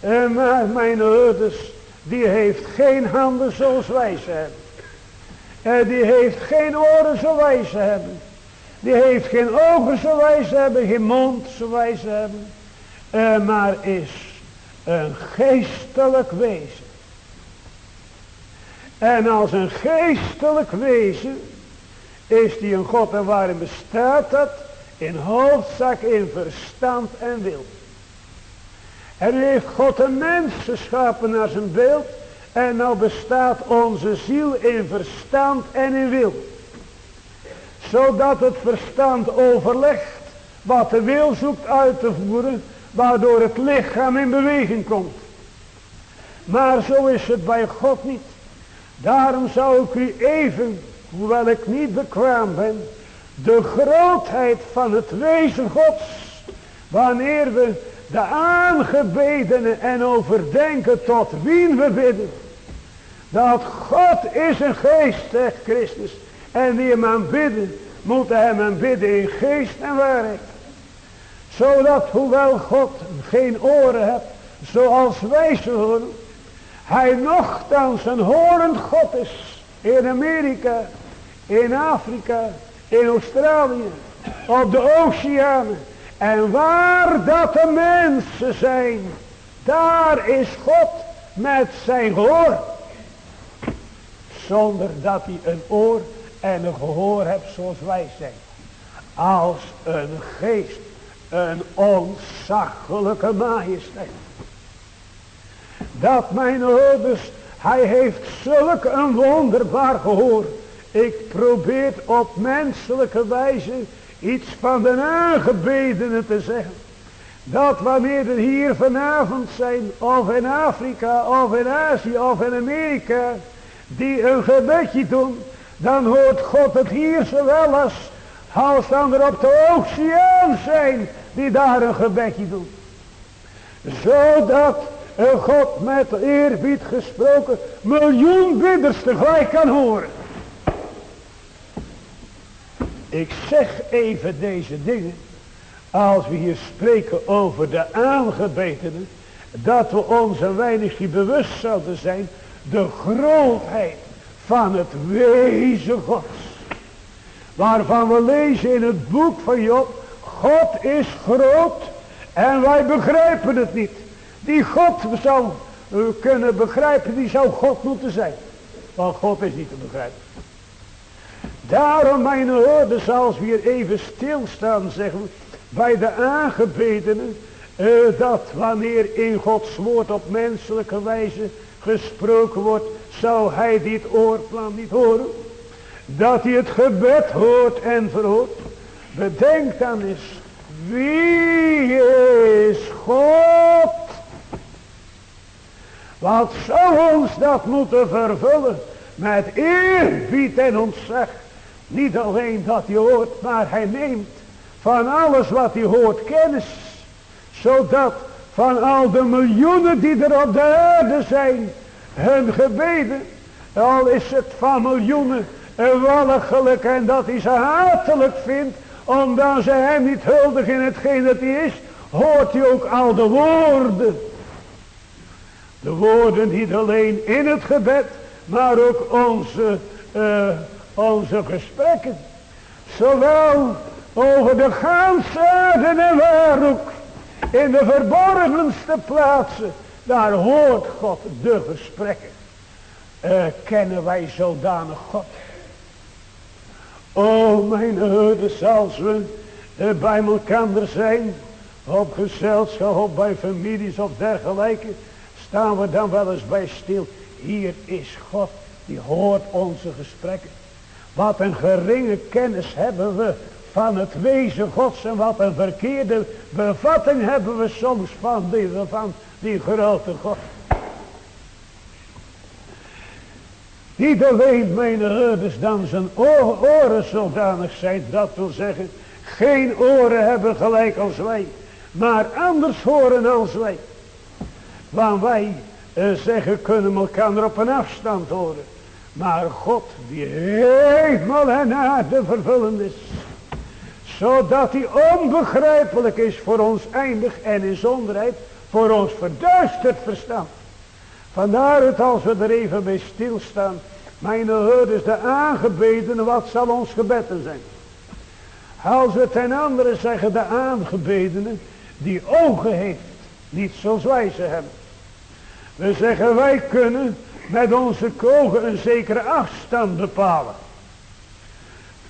En maar mijn ouders, die heeft geen handen zoals wij ze hebben. En die heeft geen oren zoals wij ze hebben. Die heeft geen ogen zoals wij ze hebben, geen mond zoals wij ze hebben. En maar is een geestelijk wezen. En als een geestelijk wezen is die een God en waarin bestaat dat in hoofdzak in verstand en wil. En heeft God een mens geschapen naar zijn beeld. En nou bestaat onze ziel in verstand en in wil. Zodat het verstand overlegt wat de wil zoekt uit te voeren. Waardoor het lichaam in beweging komt. Maar zo is het bij God niet. Daarom zou ik u even, hoewel ik niet bekwaam ben, de grootheid van het wezen gods, wanneer we de aangebedenen en overdenken tot wie we bidden. Dat God is een geest, zegt Christus. En wie hem aan bidden, moet hem aan bidden in geest en waarheid. Zodat, hoewel God geen oren heeft, zoals wij ze horen, hij nogthans een horend God is. In Amerika, in Afrika, in Australië, op de oceanen. En waar dat de mensen zijn, daar is God met zijn gehoor. Zonder dat hij een oor en een gehoor hebt zoals wij zijn. Als een geest, een onzaglijke majesteit. Dat mijn ouders, hij heeft zulk een wonderbaar gehoor. Ik probeer op menselijke wijze iets van de aangebedenen te zeggen. Dat wanneer er hier vanavond zijn, of in Afrika, of in Azië, of in Amerika, die een gebedje doen, dan hoort God het hier zowel als, als dan er op de oceaan zijn, die daar een gebedje doen. Zodat een God met eerbied gesproken miljoen bidders tegelijk kan horen. Ik zeg even deze dingen. Als we hier spreken over de aangebetenen. Dat we ons een weinigje bewust zouden zijn. De grootheid van het wezen gods. Waarvan we lezen in het boek van Job. God is groot. En wij begrijpen het niet. Die God zou kunnen begrijpen. Die zou God moeten zijn. Want God is niet te begrijpen. Daarom mijn ouders, als we hier even stilstaan zeggen bij de aangebedenen, eh, dat wanneer in Gods woord op menselijke wijze gesproken wordt, zou hij dit oorplan niet horen. Dat hij het gebed hoort en verhoort. Bedenk dan eens, wie is God? Wat zou ons dat moeten vervullen met eerbied en ontzag niet alleen dat hij hoort, maar hij neemt van alles wat hij hoort kennis. Zodat van al de miljoenen die er op de aarde zijn, hun gebeden, al is het van miljoenen walgelijk en dat hij ze hatelijk vindt, omdat ze hem niet huldig in hetgeen dat hij is, hoort hij ook al de woorden. De woorden niet alleen in het gebed, maar ook onze uh, onze gesprekken. Zowel over de ganse en waarhoek. In de verborgenste plaatsen. Daar hoort God de gesprekken. Uh, kennen wij zodanig God. O mijn ouders, als we uh, bij elkaar zijn. op gezelschap, op bij families of dergelijke, staan we dan wel eens bij stil. Hier is God, die hoort onze gesprekken. Wat een geringe kennis hebben we van het wezen gods en wat een verkeerde bevatting hebben we soms van die, van die grote God. Niet alleen mijn herders dan zijn oren zodanig zijn, dat wil zeggen, geen oren hebben gelijk als wij, maar anders horen als wij. Want wij uh, zeggen kunnen elkaar op een afstand horen. Maar God die helemaal en aarde vervullend is. Zodat hij onbegrijpelijk is voor ons eindig en in zonderheid voor ons verduisterd verstand. Vandaar het als we er even bij stilstaan. Mijn is de aangebedene, wat zal ons gebeden zijn? Als we ten andere zeggen de aangebedene die ogen heeft. Niet zoals wij ze hebben. We zeggen wij kunnen met onze ogen een zekere afstand bepalen.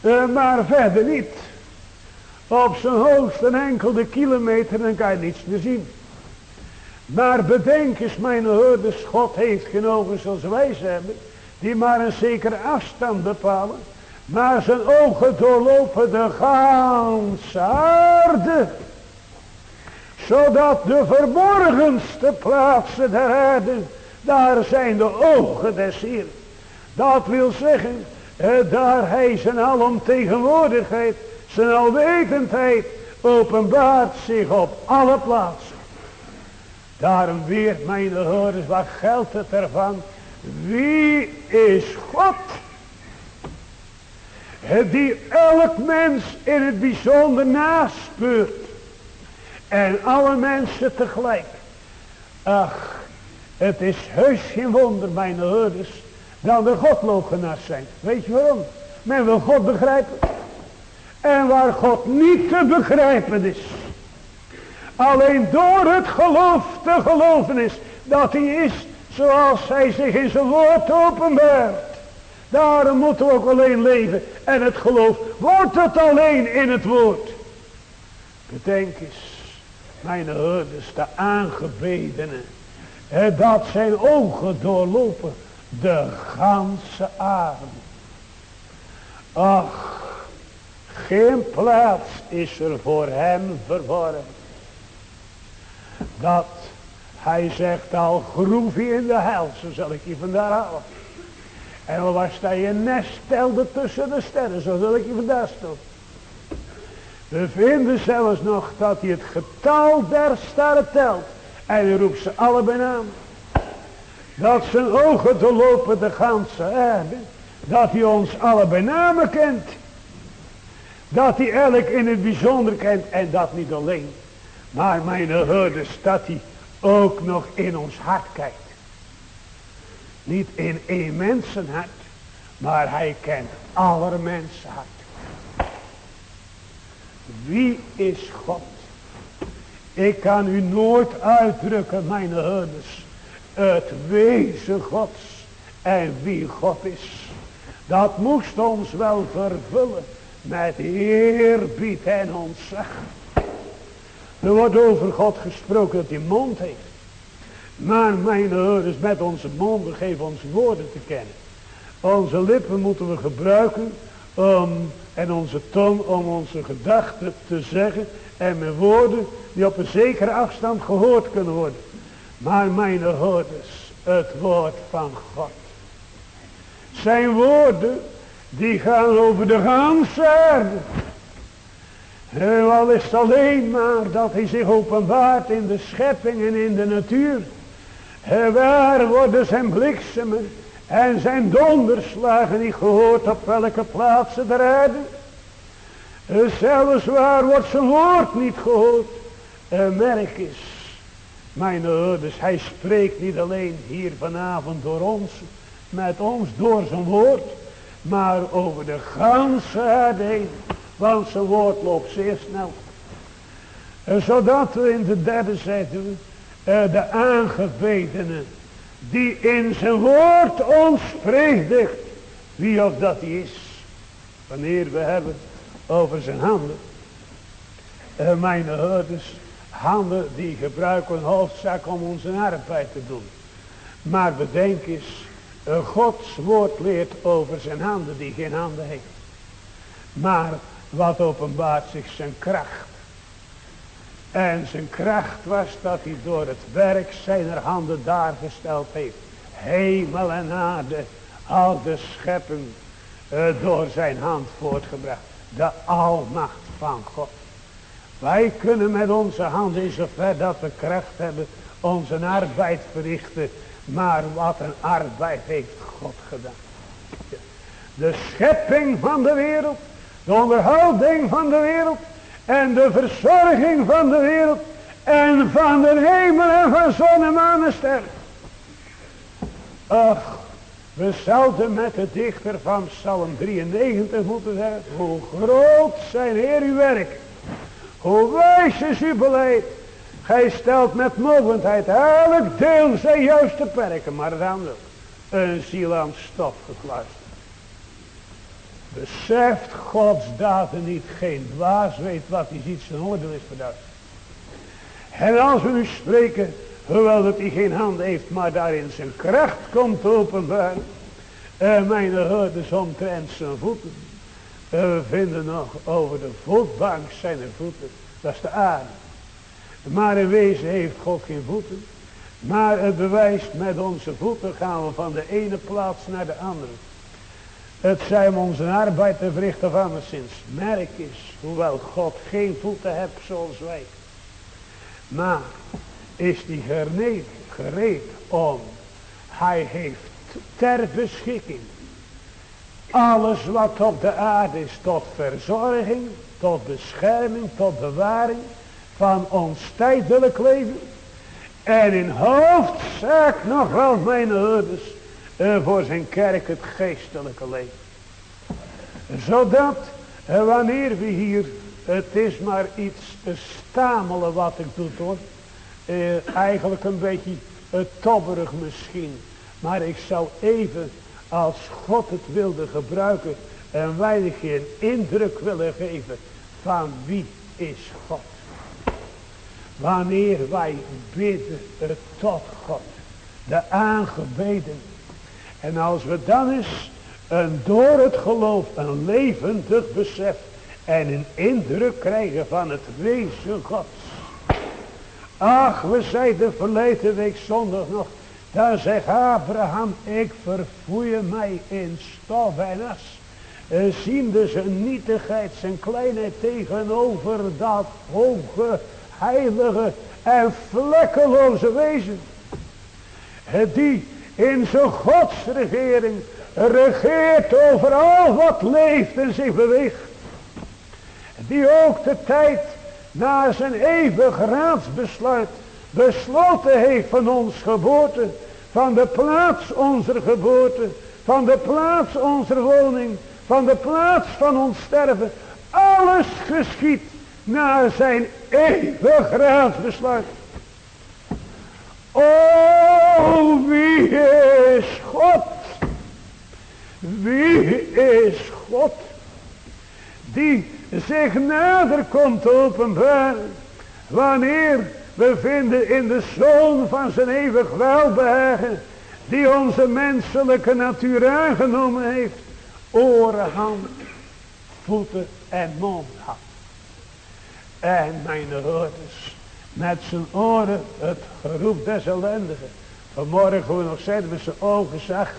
Uh, maar verder niet. Op zijn hoogst een enkele kilometer dan kan je niets meer zien. Maar bedenk eens mijn hoorders, God heeft geen ogen zoals wij ze hebben. Die maar een zekere afstand bepalen. Maar zijn ogen doorlopen de ganse aarde. Zodat de verborgenste plaatsen der aarde daar zijn de ogen des Heer. Dat wil zeggen, eh, daar hij zijn alomtegenwoordigheid, zijn alwetendheid openbaart zich op alle plaatsen. Daarom weer, mijn horens, wat geldt het ervan? Wie is God? Die elk mens in het bijzonder naspeurt. En alle mensen tegelijk. Ach, het is heus geen wonder, mijn hoorders, dat de godlogenaars zijn. Weet je waarom? Men wil God begrijpen. En waar God niet te begrijpen is. Alleen door het geloof te geloven is. Dat hij is zoals hij zich in zijn woord openbaart. Daarom moeten we ook alleen leven. En het geloof wordt het alleen in het woord. Bedenk eens. Mijn hoorders, de aangebedenen dat zijn ogen doorlopen de ganse aarde. Ach, geen plaats is er voor hem verworven. Dat hij zegt al groef in de hel, zo zal ik je vandaar halen. En was dat je nest stelde tussen de sterren, zo zal ik je vandaar stoten. We vinden zelfs nog dat hij het getal der sterren telt. En hij roept ze allebei aan. Dat zijn ogen doorlopen de ganse aarde. Dat hij ons allebei namen kent. Dat hij elk in het bijzonder kent. En dat niet alleen. Maar mijn hoorders dat hij ook nog in ons hart kijkt. Niet in één mensenhart. Maar hij kent aller mensen hart. Wie is God? Ik kan u nooit uitdrukken, mijn herders. Het wezen gods en wie God is. Dat moest ons wel vervullen met eerbied en ontzag. Er wordt over God gesproken dat hij mond heeft. Maar mijn herders, met onze monden geven ons woorden te kennen. Onze lippen moeten we gebruiken om, en onze tong om onze gedachten te zeggen en met woorden die op een zekere afstand gehoord kunnen worden. Maar mijn hoorders, het woord van God. Zijn woorden, die gaan over de ganse aarde. En al is het alleen maar dat hij zich openbaart in de schepping en in de natuur. En waar worden zijn bliksemen en zijn donderslagen niet gehoord op welke plaatsen der aarde. Zelfs waar wordt zijn woord niet gehoord. En merk eens, mijn ouders, hij spreekt niet alleen hier vanavond door ons, met ons door zijn woord, maar over de ganse aarde want zijn woord loopt zeer snel. En zodat we in de derde zetten, de aangebedenen, die in zijn woord ons predikt, wie of dat hij is, wanneer we hebben over zijn handen. En mijn ouders, handen die gebruiken hoofdzaak om onze arbeid te doen. Maar bedenk eens, Gods woord leert over zijn handen die geen handen heeft. Maar wat openbaart zich zijn kracht. En zijn kracht was dat hij door het werk zijner handen daar gesteld heeft. Hemel en aarde, al de schepping uh, door zijn hand voortgebracht. De almacht van God. Wij kunnen met onze handen in zover dat we kracht hebben onze arbeid verrichten. Maar wat een arbeid heeft God gedaan. De schepping van de wereld. De onderhouding van de wereld. En de verzorging van de wereld. En van de hemel en van zon en maan en sterren. Ach, we zouden met de dichter van Psalm 93 moeten zeggen. Hoe groot zijn Heer uw werk. Hoe wijs is uw beleid. Gij stelt met mogendheid elk deel zijn juiste perken. Maar dan ook een ziel aan stof gekluisterd. Beseft Gods daden niet. Geen dwaas weet wat hij ziet. Zijn oordeel is verduisterd. En als we nu spreken. Hoewel dat hij geen hand heeft. Maar daarin zijn kracht komt openbaar. En mijn hoorders omtrent zijn voeten. En we vinden nog over de voetbank zijn voeten. Dat is de aarde. Maar in wezen heeft God geen voeten. Maar het bewijst met onze voeten gaan we van de ene plaats naar de andere. Het zij om onze arbeid te verrichten of anderszins. Merk is, hoewel God geen voeten heeft zoals wij. Maar is die gereed, gereed om. Hij heeft ter beschikking. Alles wat op de aarde is tot verzorging, tot bescherming, tot bewaring van ons tijdelijk leven. En in hoofdzaak nog wel mijn hoorders uh, voor zijn kerk het geestelijke leven. Zodat uh, wanneer we hier, het is maar iets uh, stamelen wat ik doe hoor. Eigenlijk een beetje tobberig misschien. Maar ik zou even als God het wilde gebruiken een weinig een indruk willen geven van wie is God. Wanneer wij bidden tot God, de aangebeden. En als we dan eens een door het geloof een levendig besef en een indruk krijgen van het wezen Gods. Ach, we zeiden verleden week zondag nog dan zegt Abraham, ik verfoei mij in stof en as. Eh, ziende zijn nietigheid, zijn kleinheid tegenover dat hoge, heilige en vlekkeloze wezen. Eh, die in zijn godsregering regeert over al wat leeft en zich beweegt. Die ook de tijd na zijn eeuwig raadsbesluit besloten heeft van ons geboorte, van de plaats onze geboorte, van de plaats onze woning, van de plaats van ons sterven. Alles geschiet naar zijn eeuwig raadsbesluit. O, wie is God? Wie is God? Die zich nader komt openbaren. Wanneer we vinden in de zoon van zijn eeuwig welbehagen. Die onze menselijke natuur aangenomen heeft. Oren, hand, voeten en mond had. En mijn hoorders. Met zijn oren het geroep des ellendigen. Vanmorgen we nog zeiden met zijn ogen zag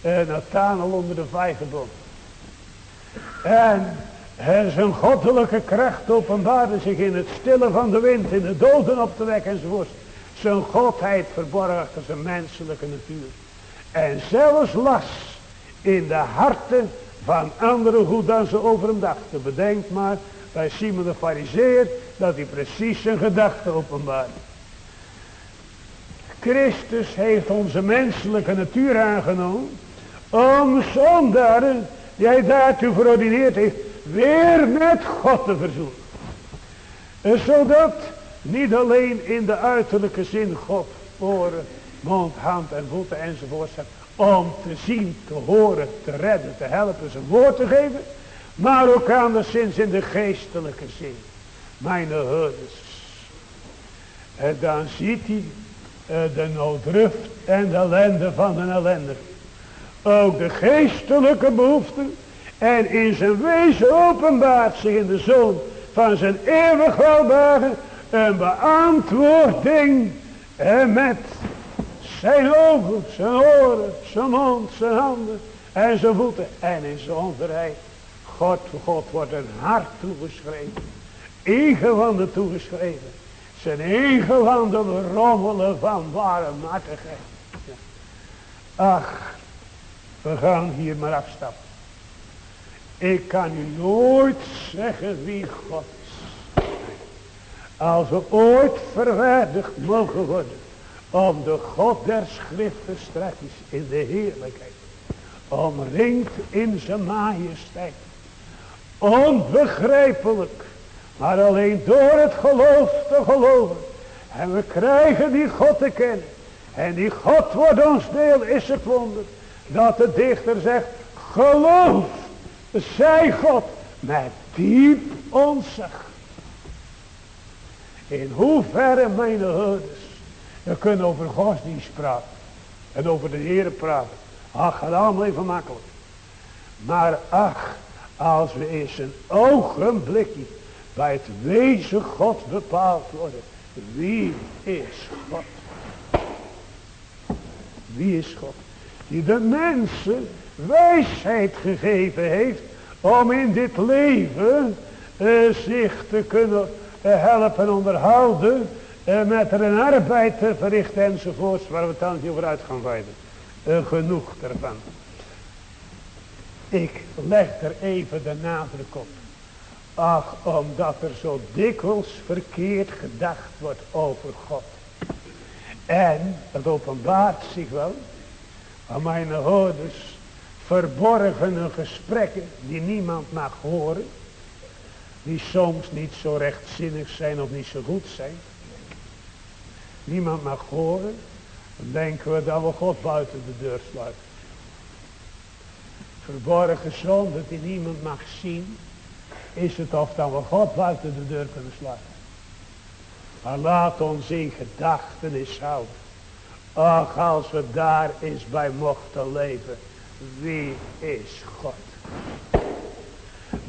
hij. Nathanael onder de vijgenboom. En en zijn goddelijke kracht openbaarde zich in het stille van de wind, in de doden op te wekken enzovoort. Zijn godheid verborgen achter zijn menselijke natuur. En zelfs las in de harten van anderen hoe dan ze over hem dachten. Bedenk maar bij Simon de Fariseer dat hij precies zijn gedachten openbaarde. Christus heeft onze menselijke natuur aangenomen om zondaren die hij daartoe verordineerd heeft weer met God te verzoenen. Zodat niet alleen in de uiterlijke zin God oren, mond, hand en voeten enzovoort zijn. Om te zien, te horen, te redden, te helpen, zijn woord te geven. Maar ook anderszins in de geestelijke zin. Mijn hoorders. En dan ziet hij de nooddruft en de ellende van een ellende. Ook de geestelijke behoeften. En in zijn wezen openbaart zich in de zoon van zijn eeuwig welbaren een beantwoording en met zijn ogen, zijn oren, zijn mond, zijn handen en zijn voeten en in zijn onderheid. God, God wordt een hart toegeschreven. Ingewanden toegeschreven. Zijn ingewanden rommelen van warmhartigheid. Ja. Ach, we gaan hier maar afstappen. Ik kan u nooit zeggen wie God is. Als we ooit verwaardigd mogen worden om de God der schriften straks in de heerlijkheid. Omringd in zijn majesteit. Onbegrijpelijk. Maar alleen door het geloof te geloven. En we krijgen die God te kennen. En die God wordt ons deel is het wonder. Dat de dichter zegt. Geloof. Zij God. Met diep ontzag. In hoeverre mijn houders. We kunnen over godsdienst praten. En over de Heer praten. Ach, gaat allemaal even makkelijk. Maar ach, als we eens een ogenblikje bij het wezen God bepaald worden. Wie is God? Wie is God? Die de mensen wijsheid gegeven heeft om in dit leven uh, zich te kunnen uh, helpen onderhouden. Uh, met een arbeid te verrichten enzovoorts waar we het dan over uit gaan wijden. genoeg ervan. Ik leg er even de nadruk op. Ach, omdat er zo dikwijls verkeerd gedacht wordt over God. En het openbaart zich wel aan mijn hoorders verborgene gesprekken die niemand mag horen. Die soms niet zo rechtzinnig zijn of niet zo goed zijn. Niemand mag horen. Dan denken we dat we God buiten de deur sluiten. Verborgen zonde die niemand mag zien is het of dat we God buiten de deur kunnen sluiten. Maar laat ons in gedachten eens houden. Ach, als we daar eens bij mochten leven. Wie is God?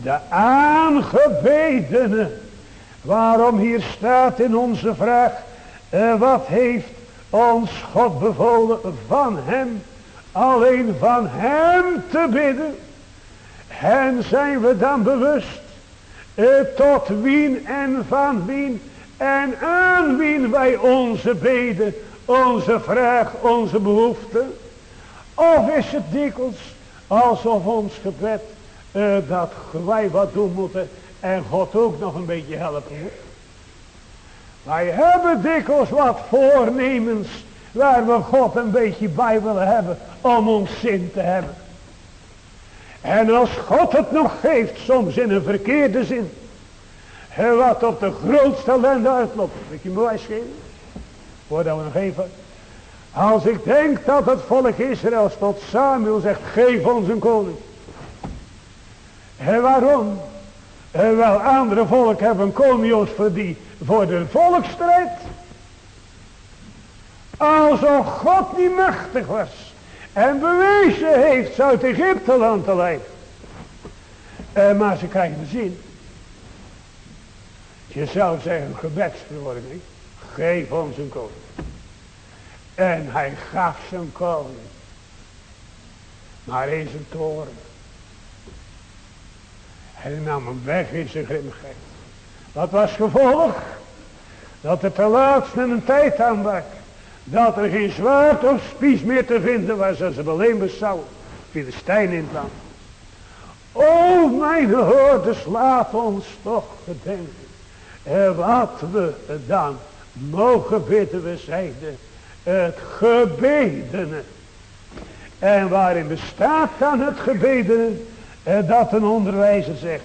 De aangebedene. Waarom hier staat in onze vraag. Eh, wat heeft ons God bevolen van hem. Alleen van hem te bidden. En zijn we dan bewust uh, tot wien en van wien en aan wien wij onze beden, onze vraag, onze behoefte. Of is het dikwijls alsof ons gebed uh, dat wij wat doen moeten en God ook nog een beetje helpen moet. Wij hebben dikwijls wat voornemens waar we God een beetje bij willen hebben om ons zin te hebben. En als God het nog geeft, soms in een verkeerde zin. Wat op de grootste ellende uitloopt. Weet je mooi schelen? Voordat we nog even. Als ik denk dat het volk Israëls tot Samuel zegt, geef ons een koning. En waarom? En wel andere volk hebben koning voor, die, voor de volksstrijd. Alsof God niet machtig was. En bewezen heeft uit Egypte land te leiden. Uh, maar ze krijgen de zin. Je zou zeggen gebedsverordening. Geef ons een koning. En hij gaf zijn koning. Maar in zijn toren. Hij nam hem weg in zijn grimmigheid. Wat was gevolg? Dat er te laatst een tijd aanbrak. Dat er geen zwaard of spies meer te vinden was als ze alleen beschouwen. Filistijn in het land. O mijn hoorders, laat ons toch gedenken. En wat we dan mogen bidden, we zeiden, het gebedene. En waarin bestaat dan het gebedene? Dat een onderwijzer zegt,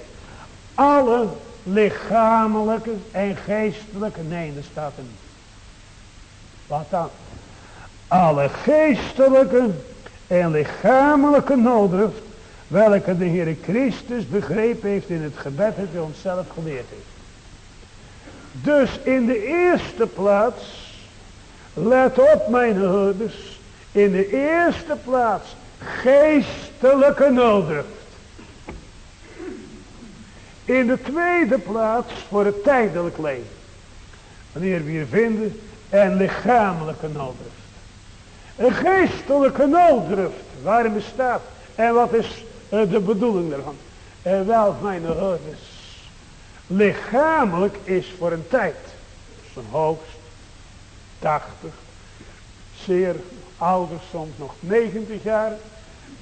alle lichamelijke en geestelijke, nee, dat staat er niet. Wat dan? Alle geestelijke en lichamelijke nooddruft, welke de Heer Christus begrepen heeft in het gebed dat hij onszelf geleerd heeft. Dus in de eerste plaats, let op mijn houders, in de eerste plaats geestelijke nooddruft. In de tweede plaats voor het tijdelijk leven. Wanneer we hier vinden, en lichamelijke nooddruft. Een geestelijke nooddruft, waarin bestaat. En wat is eh, de bedoeling daarvan? En wel, mijn houders, lichamelijk is voor een tijd, zijn hoogst 80, zeer ouder, soms nog 90 jaar.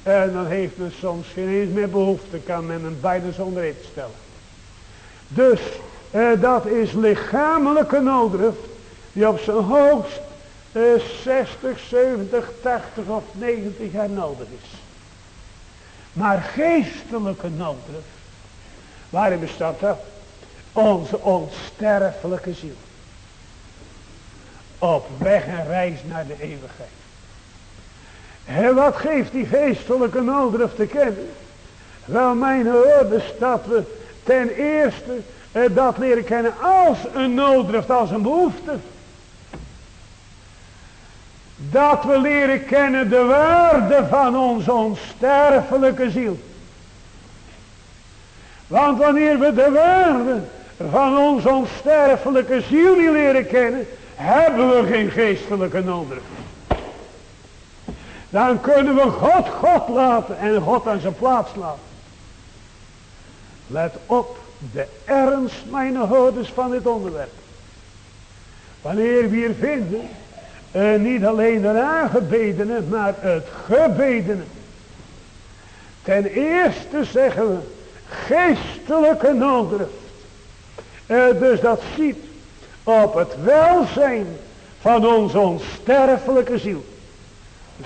En dan heeft men soms geen eens meer behoefte, kan men hem bijna zonder eten stellen. Dus eh, dat is lichamelijke nooddruft, die op zijn hoogst eh, 60, 70, 80 of 90 jaar nodig is. Maar geestelijke nooddruft, waarin bestaat dat? Onze onsterfelijke ziel. Op weg en reis naar de eeuwigheid. En wat geeft die geestelijke nooddruft te kennen? Wel mijn hoorders dat we ten eerste eh, dat leren kennen als een nooddruft, als een behoefte. Dat we leren kennen de waarde van onze onsterfelijke ziel. Want wanneer we de waarde van onze onsterfelijke ziel niet leren kennen, hebben we geen geestelijke nodig. Dan kunnen we God God laten en God aan zijn plaats laten. Let op de ernst mijn houders van dit onderwerp. Wanneer we hier vinden, eh, niet alleen de aangebedene, maar het gebedene. Ten eerste zeggen we, geestelijke noodruft. Uh, dus dat ziet op het welzijn van onze onsterfelijke ziel.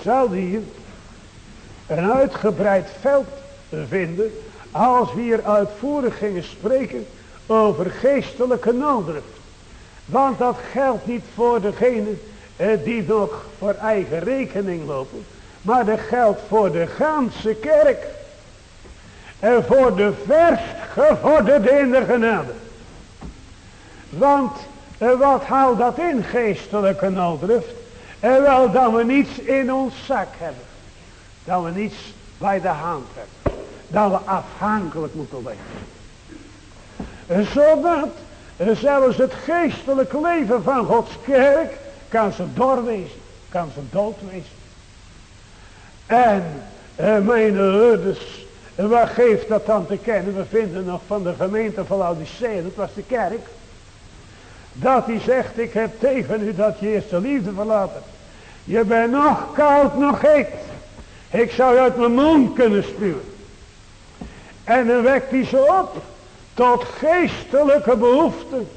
Zouden hier een uitgebreid veld vinden als we hier uitvoerig gingen spreken over geestelijke nooddruft. Want dat geldt niet voor degene eh, die nog voor eigen rekening lopen. Maar dat geldt voor de ganse kerk. En voor de vers gevorderde in de genade. Want eh, wat houdt dat in geestelijke nooddruft? En wel dat we niets in ons zak hebben. Dat we niets bij de hand hebben. Dat we afhankelijk moeten leven. Zodat eh, zelfs het geestelijke leven van Gods kerk kan ze dor wezen. Kan ze dood wezen. En eh, mijn ouders, wat geeft dat dan te kennen? We vinden nog van de gemeente van Laodicea, dat was de kerk. Dat hij zegt, ik heb tegen u dat je eerste liefde verlaten. Je bent nog koud, nog heet. Ik zou je uit mijn mond kunnen spuwen. En dan wekt hij ze op tot geestelijke behoeften.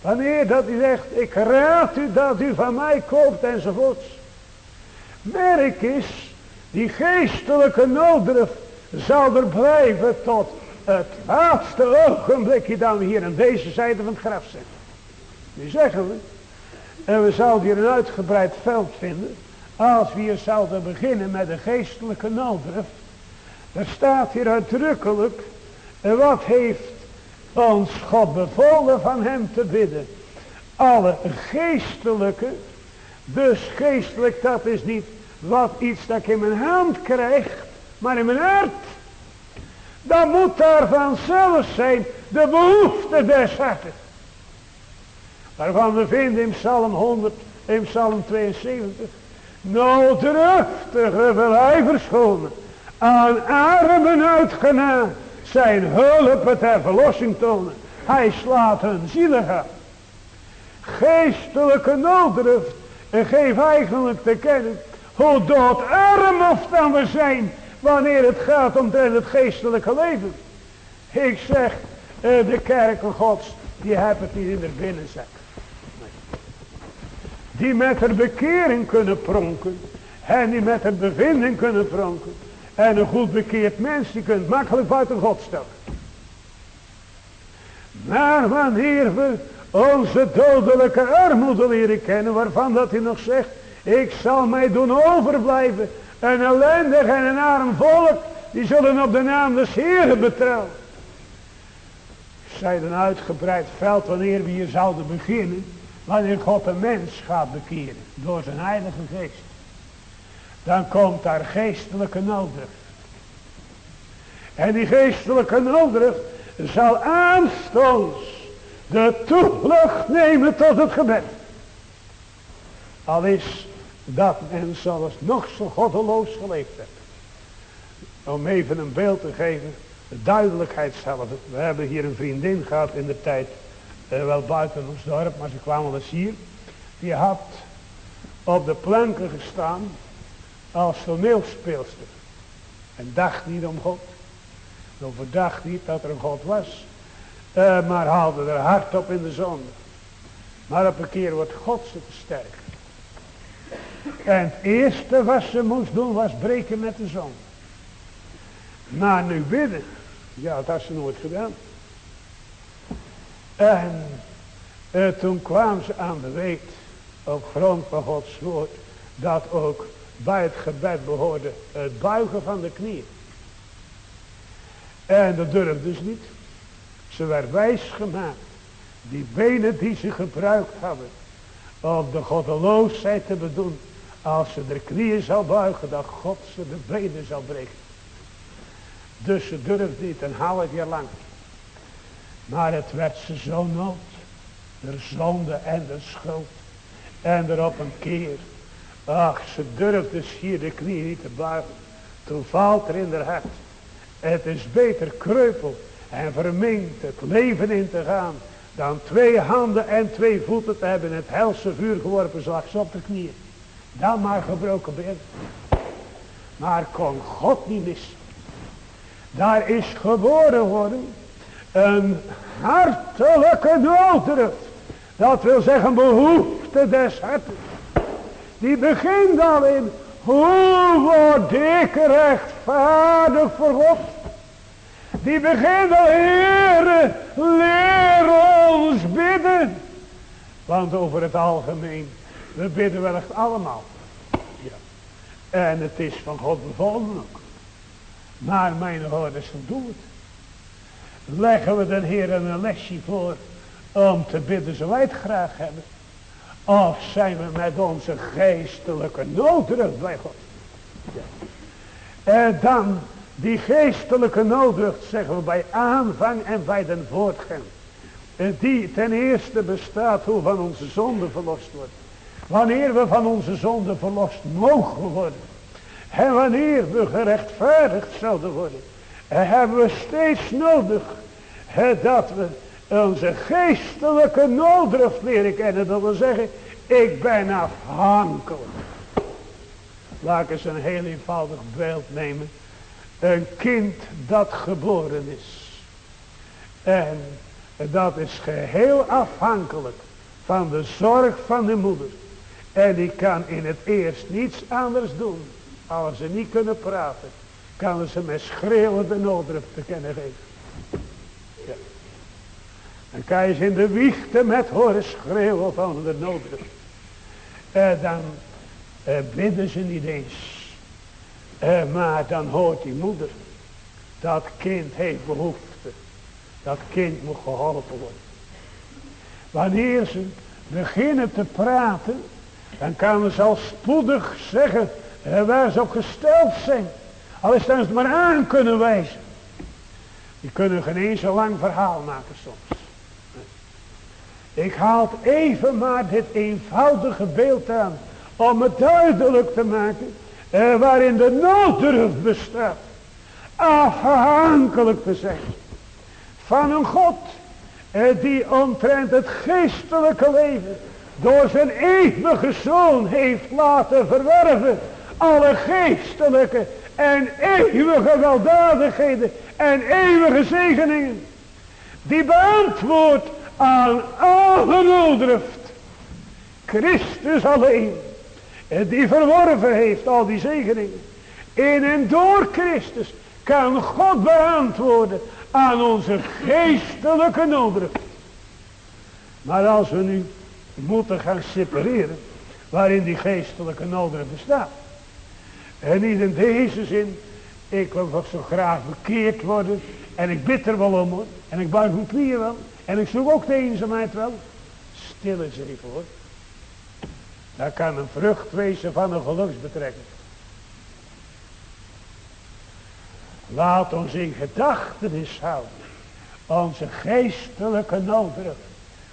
Wanneer dat hij zegt, ik raad u dat u van mij koopt enzovoorts. Merk is, die geestelijke nooddruf zal er blijven tot het laatste ogenblikje dat we hier aan deze zijde van het graf zijn. Nu zeggen we, en we zouden hier een uitgebreid veld vinden, als we hier zouden beginnen met de geestelijke nooddruf. Er staat hier uitdrukkelijk, wat heeft ons God bevolen van hem te bidden. Alle geestelijke, dus geestelijk dat is niet wat iets dat ik in mijn hand krijg, maar in mijn hart. Dat moet daar vanzelf zijn de behoefte des harten. Waarvan we vinden in Psalm 100, in Psalm 72. Nooddruftige wil hij verschonen. Aan armen uitgenaamd zijn hulp ter verlossing tonen. Hij slaat hun zielen af. Geestelijke nooddruft en geeft eigenlijk te kennen hoe doodarm of dan we zijn wanneer het gaat om het geestelijke leven. Ik zeg, eh, de kerken gods, die hebben het niet in de binnenzak. Die met een bekering kunnen pronken. En die met een bevinding kunnen pronken. En een goed bekeerd mens, die kunt makkelijk buiten God stellen. Maar wanneer we onze dodelijke armoede leren kennen, waarvan dat hij nog zegt, ik zal mij doen overblijven. Een ellendig en een arm volk, die zullen op de naam des Heeren betrouwen. zei een uitgebreid veld wanneer we hier zouden beginnen. Wanneer God een mens gaat bekeren door zijn heilige geest. Dan komt daar geestelijke nooddruft. En die geestelijke nooddruft zal aanstonds de toevlucht nemen tot het gebed. Al is dat men zelfs nog zo goddeloos geleefd hebben. Om even een beeld te geven, de duidelijkheid zelf. We hebben hier een vriendin gehad in de tijd, eh, wel buiten ons dorp, maar ze kwam wel eens hier. Die had op de planken gestaan als toneelspeelster. En dacht niet om God. Overdacht niet dat er een God was. Uh, maar haalde er hard op in de zonde. Maar op een keer wordt God ze te sterk. En het eerste wat ze moest doen was breken met de zon. Maar nu bidden. Ja, dat had ze nooit gedaan. En uh, toen kwam ze aan de weet. Op grond van Gods woord. Dat ook bij het gebed behoorde het buigen van de knieën. En dat durfde ze niet. Ze werd wijs gemaakt. Die benen die ze gebruikt hadden. Om de goddeloosheid te bedoelen. Als ze de knieën zou buigen. Dat God ze de benen zou breken. Dus ze durfde niet een half jaar lang. Maar het werd ze zo nood. De zonde en de schuld. En er op een keer. Ach, ze durfde hier de knieën niet te buigen. Toen valt er in haar hart. Het is beter kreupel en verminkt het leven in te gaan. Dan twee handen en twee voeten te hebben in het helse vuur geworpen straks op de knieën. Dan maar gebroken been. Maar kon God niet missen. Daar is geboren worden een hartelijke nooddruft. Dat wil zeggen behoefte des harten. Die begint al in hoe word ik rechtvaardig voor God? Die begint al, Heere, leer ons bidden. Want over het algemeen, we bidden wel echt allemaal. Ja. En het is van God bevolen. Maar mijn hoorders, doe het. Leggen we de Heer een lesje voor om te bidden zoals wij het graag hebben. Of zijn we met onze geestelijke nooddrucht bij God. En dan die geestelijke nooddrucht zeggen we bij aanvang en bij den voortgang. Die ten eerste bestaat hoe van onze zonde verlost wordt. Wanneer we van onze zonde verlost mogen worden. En wanneer we gerechtvaardigd zouden worden. Hebben we steeds nodig. Dat we onze geestelijke nooddruft leren kennen. Dat wil zeggen, ik ben afhankelijk. Laat ik eens een heel eenvoudig beeld nemen. Een kind dat geboren is. En dat is geheel afhankelijk van de zorg van de moeder. En die kan in het eerst niets anders doen. Als ze niet kunnen praten, kan ze met schreeuwende nooddruft te kennen geven. Dan kan je ze in de wiegte met horen schreeuwen van de noodrust. En dan eh, bidden ze niet eens. Eh, maar dan hoort die moeder. Dat kind heeft behoefte. Dat kind moet geholpen worden. Wanneer ze beginnen te praten. Dan kan ze al spoedig zeggen. Eh, waar ze op gesteld zijn. Al is het maar aan kunnen wijzen. Die kunnen geen eens zo lang verhaal maken soms. Ik haal even maar dit eenvoudige beeld aan. Om het duidelijk te maken. Eh, waarin de nooddruk bestaat. Afhankelijk te zijn. Van een God. Eh, die omtrent het geestelijke leven. Door zijn eeuwige zoon heeft laten verwerven. Alle geestelijke en eeuwige weldadigheden. En eeuwige zegeningen. Die beantwoordt aan alle nooddruft. Christus alleen. Die verworven heeft al die zegeningen. In en door Christus kan God beantwoorden aan onze geestelijke nooddruft. Maar als we nu moeten gaan separeren waarin die geestelijke nooddruft bestaat. En niet in deze zin Ik wil toch zo graag bekeerd worden. En ik bid er wel om hoor. En ik buig mijn knieën wel. En ik zoek ook de eenzaamheid wel. Stil is even hoor. Dat kan een vrucht wezen van een geluksbetrekking. Laat ons in gedachtenis houden. Onze geestelijke nooddruk.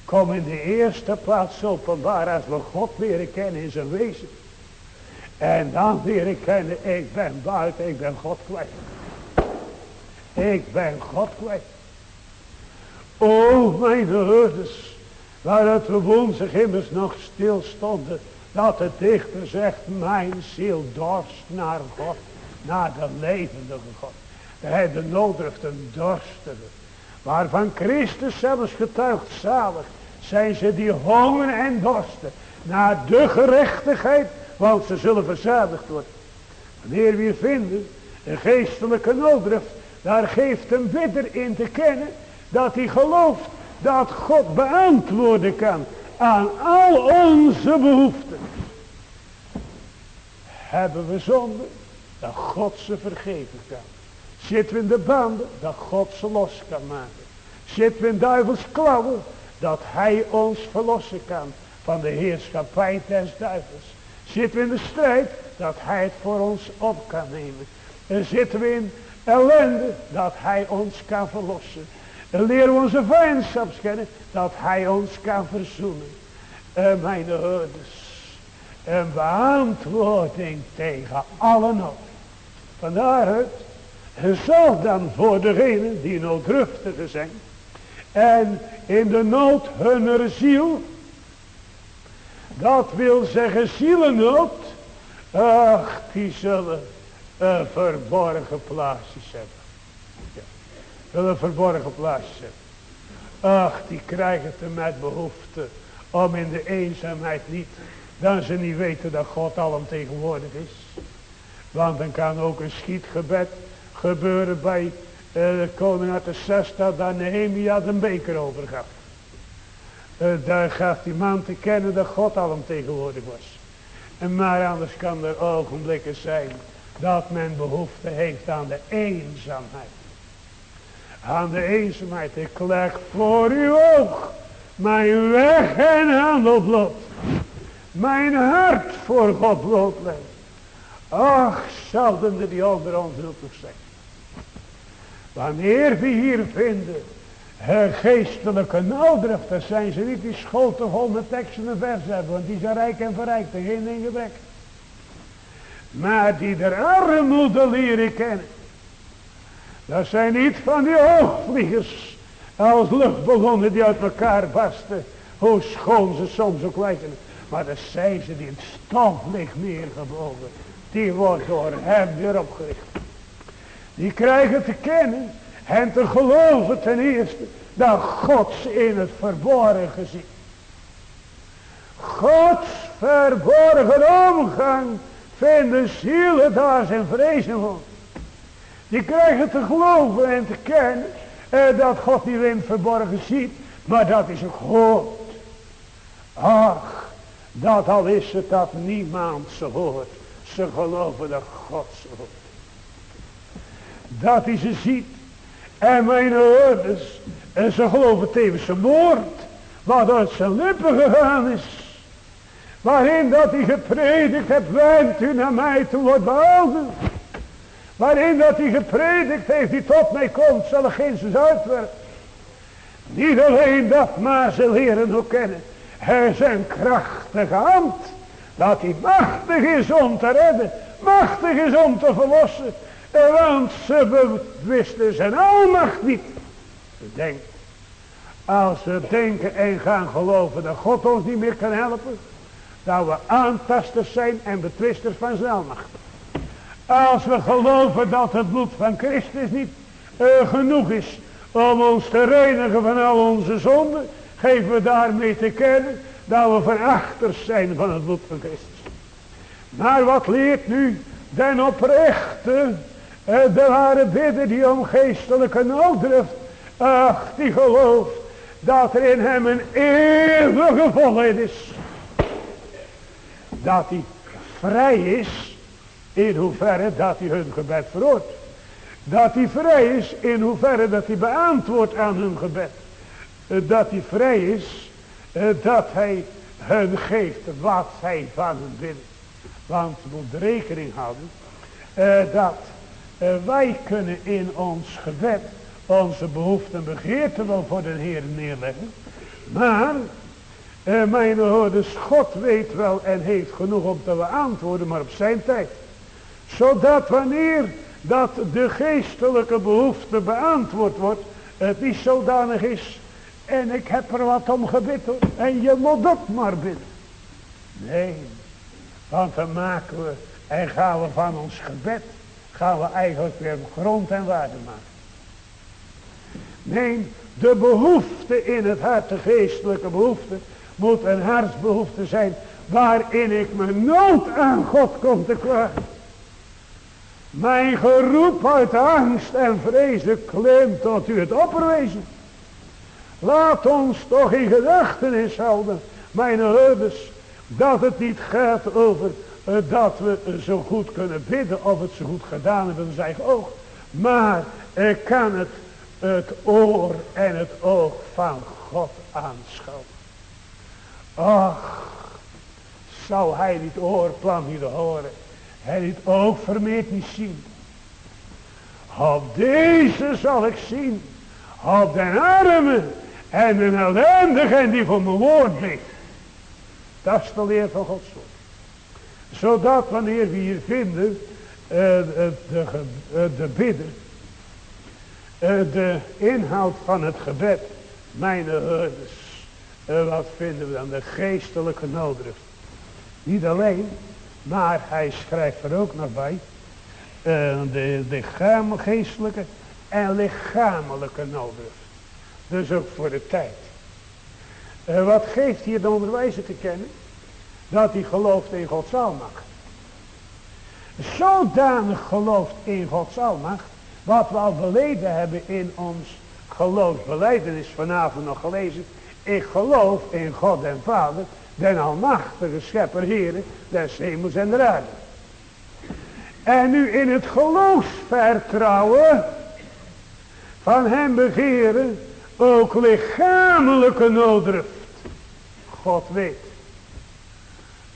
Kom in de eerste plaats openbaar als we God leren kennen in zijn wezen. En dan leren kennen, ik ben buiten, ik ben God kwijt. Ik ben God kwijt. O mijn herders, waar het we woensdag immers nog stil stonden. Dat de dichter zegt, mijn ziel dorst naar God, naar de levendige God. Hij de nooddruft een dorstige. Waarvan Christus zelfs getuigt zalig. Zijn ze die honger en dorsten. Naar de gerechtigheid. Want ze zullen verzadigd worden. Wanneer we vinden. Een geestelijke nooddruft. Daar geeft een bidder in te kennen. Dat hij gelooft. Dat God beantwoorden kan. Aan al onze behoeften. Hebben we zonde. Dat God ze vergeven kan. Zitten we in de banden, dat God ze los kan maken. Zitten we in duivels klauwen, dat hij ons verlossen kan van de heerschappij des duivels. Zitten we in de strijd, dat hij het voor ons op kan nemen. En zitten we in ellende, dat hij ons kan verlossen. En leren we onze vijandschap kennen, dat hij ons kan verzoenen. En mijn hoorders, een beantwoording tegen alle nood. Vandaar zal dan voor degenen die nooddruftige zijn. En in de nood hunner ziel. Dat wil zeggen zielennood. Ach, die zullen een verborgen plaatsjes hebben. Zullen verborgen plaatsjes hebben. Ach, die krijgen er met behoefte om in de eenzaamheid niet. Dan ze niet weten dat God alomtegenwoordig is. Want dan kan ook een schietgebed gebeuren bij uh, de koning uit de zesde dat Nehemia de beker overgaf. Uh, daar gaf die man te kennen dat God al hem tegenwoordig was. En maar anders kan er ogenblikken zijn dat men behoefte heeft aan de eenzaamheid. Aan de eenzaamheid. Ik leg voor uw oog mijn weg en handelblad. Mijn hart voor God blootleggen. Ach, zelden die onder ons toch zijn. Wanneer we hier vinden geestelijke noodrucht, dan zijn ze niet die schoten teksten en vers hebben, want die zijn rijk en verrijkt en geen ding gebrek. Maar die de armoede leren kennen, dat zijn niet van die hoogvliegers als luchtballonnen die uit elkaar barsten, hoe schoon ze soms ook lijken. Maar dat zijn ze die in stof ligt neergebogen, die wordt door hem weer opgericht. Die krijgen te kennen en te geloven ten eerste dat Gods in het verborgen ziet. Gods verborgen omgang vinden zielen daar zijn vrezen voor. Die krijgen te geloven en te kennen eh, dat God in het verborgen ziet, maar dat is ook God. Ach, dat al is het dat niemand ze hoort. Ze geloven dat God ze hoort dat hij ze ziet. En mijn ouders, en ze geloven tevens zijn woord, wat uit zijn lippen gegaan is. Waarin dat hij gepredikt heeft, wend u naar mij toe wordt behouden. Waarin dat hij gepredikt heeft, die tot mij komt, zal geen zes uitwerken. Niet alleen dat, maar ze leren ook kennen. Hij zijn krachtige hand. Dat hij machtig is om te redden. Machtig is om te verlossen. Want ze wisten zijn almacht niet. Bedenk. Als we denken en gaan geloven dat God ons niet meer kan helpen. Dat we aantasters zijn en betwisters van zijn almacht. Als we geloven dat het bloed van Christus niet uh, genoeg is om ons te reinigen van al onze zonden. Geven we daarmee te kennen dat we verachters zijn van het bloed van Christus. Maar wat leert nu den oprechte de ware bidden die om geestelijke nooddruft. Ach, die gelooft dat er in hem een eeuwige volheid is. Dat hij vrij is. In hoeverre dat hij hun gebed verhoort. Dat hij vrij is in hoeverre dat hij beantwoordt aan hun gebed. Eh, dat hij vrij is. Eh, dat hij hun geeft wat zij van hem willen. Want we moeten rekening houden. Dat wij kunnen in ons gebed onze behoeften en begeerten wel voor de Heer neerleggen. Maar mijn hoorders, God weet wel en heeft genoeg om te beantwoorden, maar op zijn tijd. Zodat wanneer dat de geestelijke behoefte beantwoord wordt, het niet zodanig is. En ik heb er wat om hoor. En je moet ook maar bidden. Nee, want dan maken we en gaan we van ons gebed, gaan we eigenlijk weer grond en waarde maken. Nee, de behoefte in het hart, de geestelijke behoefte, moet een hartsbehoefte zijn waarin ik mijn nood aan God kom te klagen. Mijn geroep uit angst en vrezen klimt tot u het opperwezen. Laat ons toch in gedachtenis houden, mijn herders, dat het niet gaat over dat we zo goed kunnen bidden of het zo goed gedaan hebben eigen oog. Maar ik kan het, het oor en het oog van God aanschouwen. Ach, zou hij niet oorplan niet horen. Hij niet ook vermeerd niet zien. Op deze zal ik zien. Op den armen en de ellendigen die voor mijn woord bidt. Dat is de leer van Gods woord. Zodat wanneer we hier vinden, uh, de, de, de bidden, uh, de inhoud van het gebed, mijn herders, uh, wat vinden we dan? De geestelijke nooddruft. Niet alleen, maar hij schrijft er ook nog bij. Uh, de, de geestelijke en lichamelijke nooddruft. Dus ook voor de tijd. Uh, wat geeft hier de onderwijzer te kennen? Dat hij gelooft in Gods almacht. Zodanig gelooft in Gods almacht. Wat we al beleden hebben in ons geloofsbeleidenis vanavond nog gelezen. Ik geloof in God en Vader, den almachtige schepper Heere, des hemels en de aarde. En nu in het geloofsvertrouwen van hem begeren ook lichamelijke nooddruft. God weet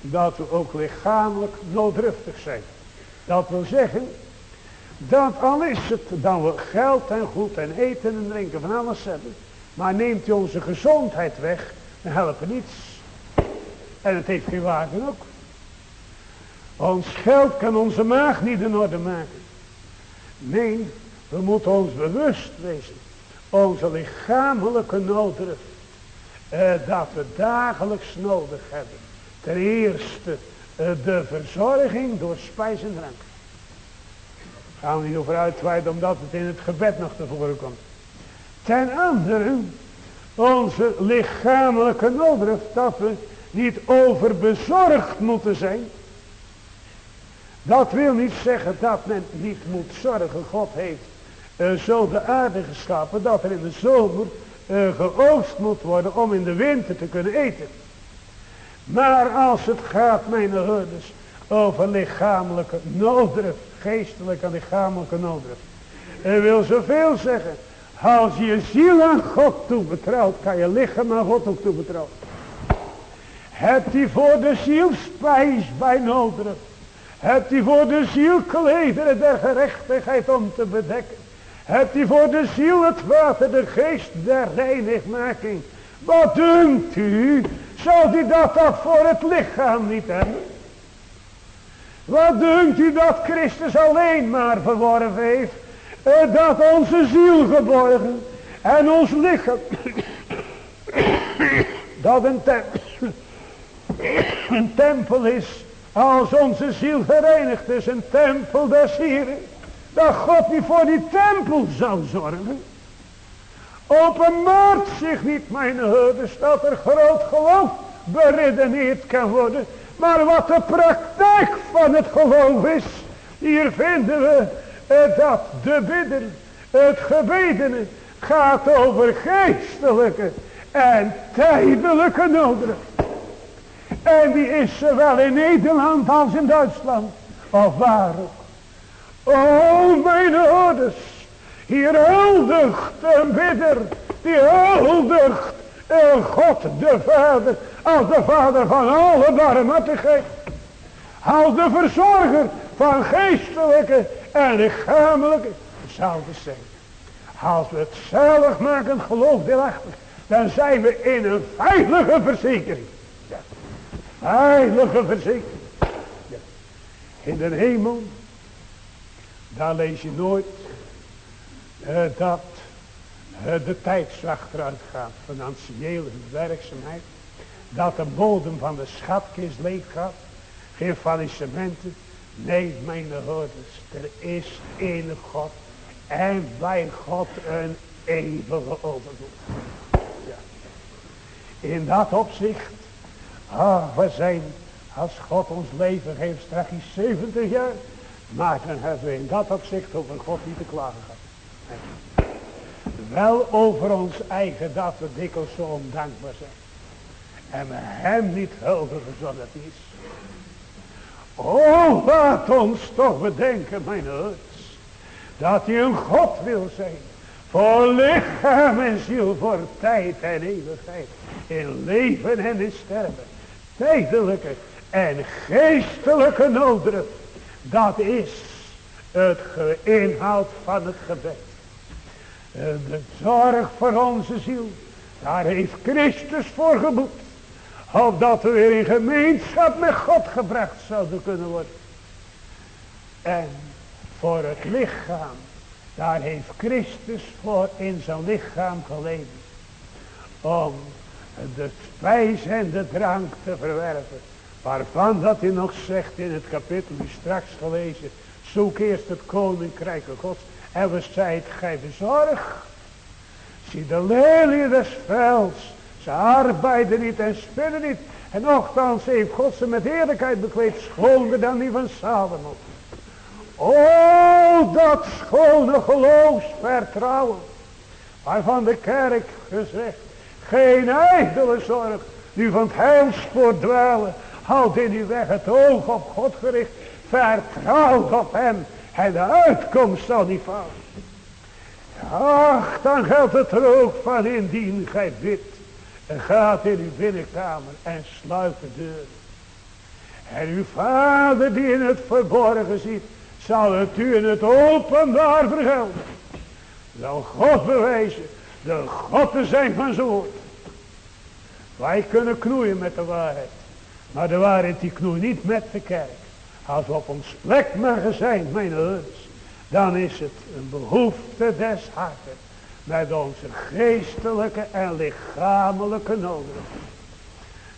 dat we ook lichamelijk nooddruftig zijn. Dat wil zeggen, dat al is het dan we geld en goed en eten en drinken van alles hebben. Maar neemt hij onze gezondheid weg, dan helpen niets. En het heeft geen waarde ook. Ons geld kan onze maag niet in orde maken. Nee, we moeten ons bewust wezen. Onze lichamelijke nooddruft. Eh, dat we dagelijks nodig hebben. Ten eerste eh, de verzorging door spijs en drank. Gaan we niet over uitweiden omdat het in het gebed nog te voren komt. Ten andere, onze lichamelijke noodruf dat we niet overbezorgd moeten zijn. Dat wil niet zeggen dat men niet moet zorgen. God heeft uh, zo de aarde geschapen dat er in de zomer uh, geoogst moet worden om in de winter te kunnen eten. Maar als het gaat, mijn herders, over lichamelijke nooddruf, geestelijke en lichamelijke nooddruf. En wil zoveel zeggen als je je ziel aan God toebetrouwt, kan je lichaam aan God ook toebetrouwen. Hebt hij voor de ziel spijs bij nodig. Hebt hij voor de ziel klederen der gerechtigheid om te bedekken. Hebt hij voor de ziel het water, de geest der reinigmaking. Wat dunkt u? Zou hij dat dat voor het lichaam niet hebben? Wat dunkt u dat Christus alleen maar verworven heeft? Dat onze ziel geborgen en ons lichaam dat een, een tempel is als onze ziel gereinigd is een tempel des Heren. Dat God niet voor die tempel zou zorgen. Openbaart zich niet mijn herders dat er groot geloof beredeneerd kan worden. Maar wat de praktijk van het geloof is hier vinden we dat de bidder, het gebedene, gaat over geestelijke en tijdelijke noden. En die is zowel in Nederland als in Duitsland. Of waar ook. O mijn ouders. Hier huldigt een bidder. Die huldigt een God de Vader. Als de Vader van alle barmhartigheid. Als de verzorger van geestelijke en lichamelijke. Hetzelfde zijn. Als we het zelf maken geloof deelachtig. Dan zijn we in een veilige verzekering. Ja. Veilige verzekering. Ja. In de hemel. Daar lees je nooit. Uh, dat uh, de tijd achteruit gaat. Financiële werkzaamheid. Dat de bodem van de schatkist leeg gaat. Geen fallissementen. Nee, mijn hoorders. Er is één God. En bij God een eeuwige. Ja. In dat opzicht. Ah, we zijn. Als God ons leven geeft straks 70 jaar. Maar dan hebben we in dat opzicht over God niet te klagen gehad. Wel over ons eigen dat we dikwijls zo ondankbaar zijn. En hem niet huldigen zoals is. Oh, laat ons toch bedenken, mijn ouders. Dat hij een God wil zijn. Voor lichaam en ziel, voor tijd en eeuwigheid. In leven en in sterven. Tijdelijke en geestelijke nooddruk. Dat is het inhoud van het gebed. De zorg voor onze ziel. Daar heeft Christus voor geboet. Opdat we weer in gemeenschap met God gebracht zouden kunnen worden. En voor het lichaam. Daar heeft Christus voor in zijn lichaam geleden. Om de spijs en de drank te verwerven. Waarvan dat hij nog zegt in het kapitel die straks gelezen. Zoek eerst het koninkrijk gods. En we zijt gij bezorgd. Zie de lelie des velds. Ze arbeiden niet en spinnen niet. En nogthans heeft God ze met heerlijkheid bekleed. Schoner dan die van Salomo. O, dat schone geloofsvertrouwen. Waarvan de kerk gezegd. Geen enkele zorg. Nu van het heilspoor dwalen. Houd in uw weg het oog op God gericht. Vertrouw op hem. En de uitkomst zal niet vallen. Ach, dan geldt het er ook van indien gij bidt. En gaat in uw binnenkamer en sluit de deur. En uw vader die in het verborgen ziet, zal het u in het openbaar vergelden. Zal God bewijzen, de God te zijn van zijn. Wij kunnen knoeien met de waarheid. Maar de waarheid die knoeit niet met de kerk. Als we op ons plek mogen zijn, mijn ouders. Dan is het een behoefte des harten. Met onze geestelijke en lichamelijke noden.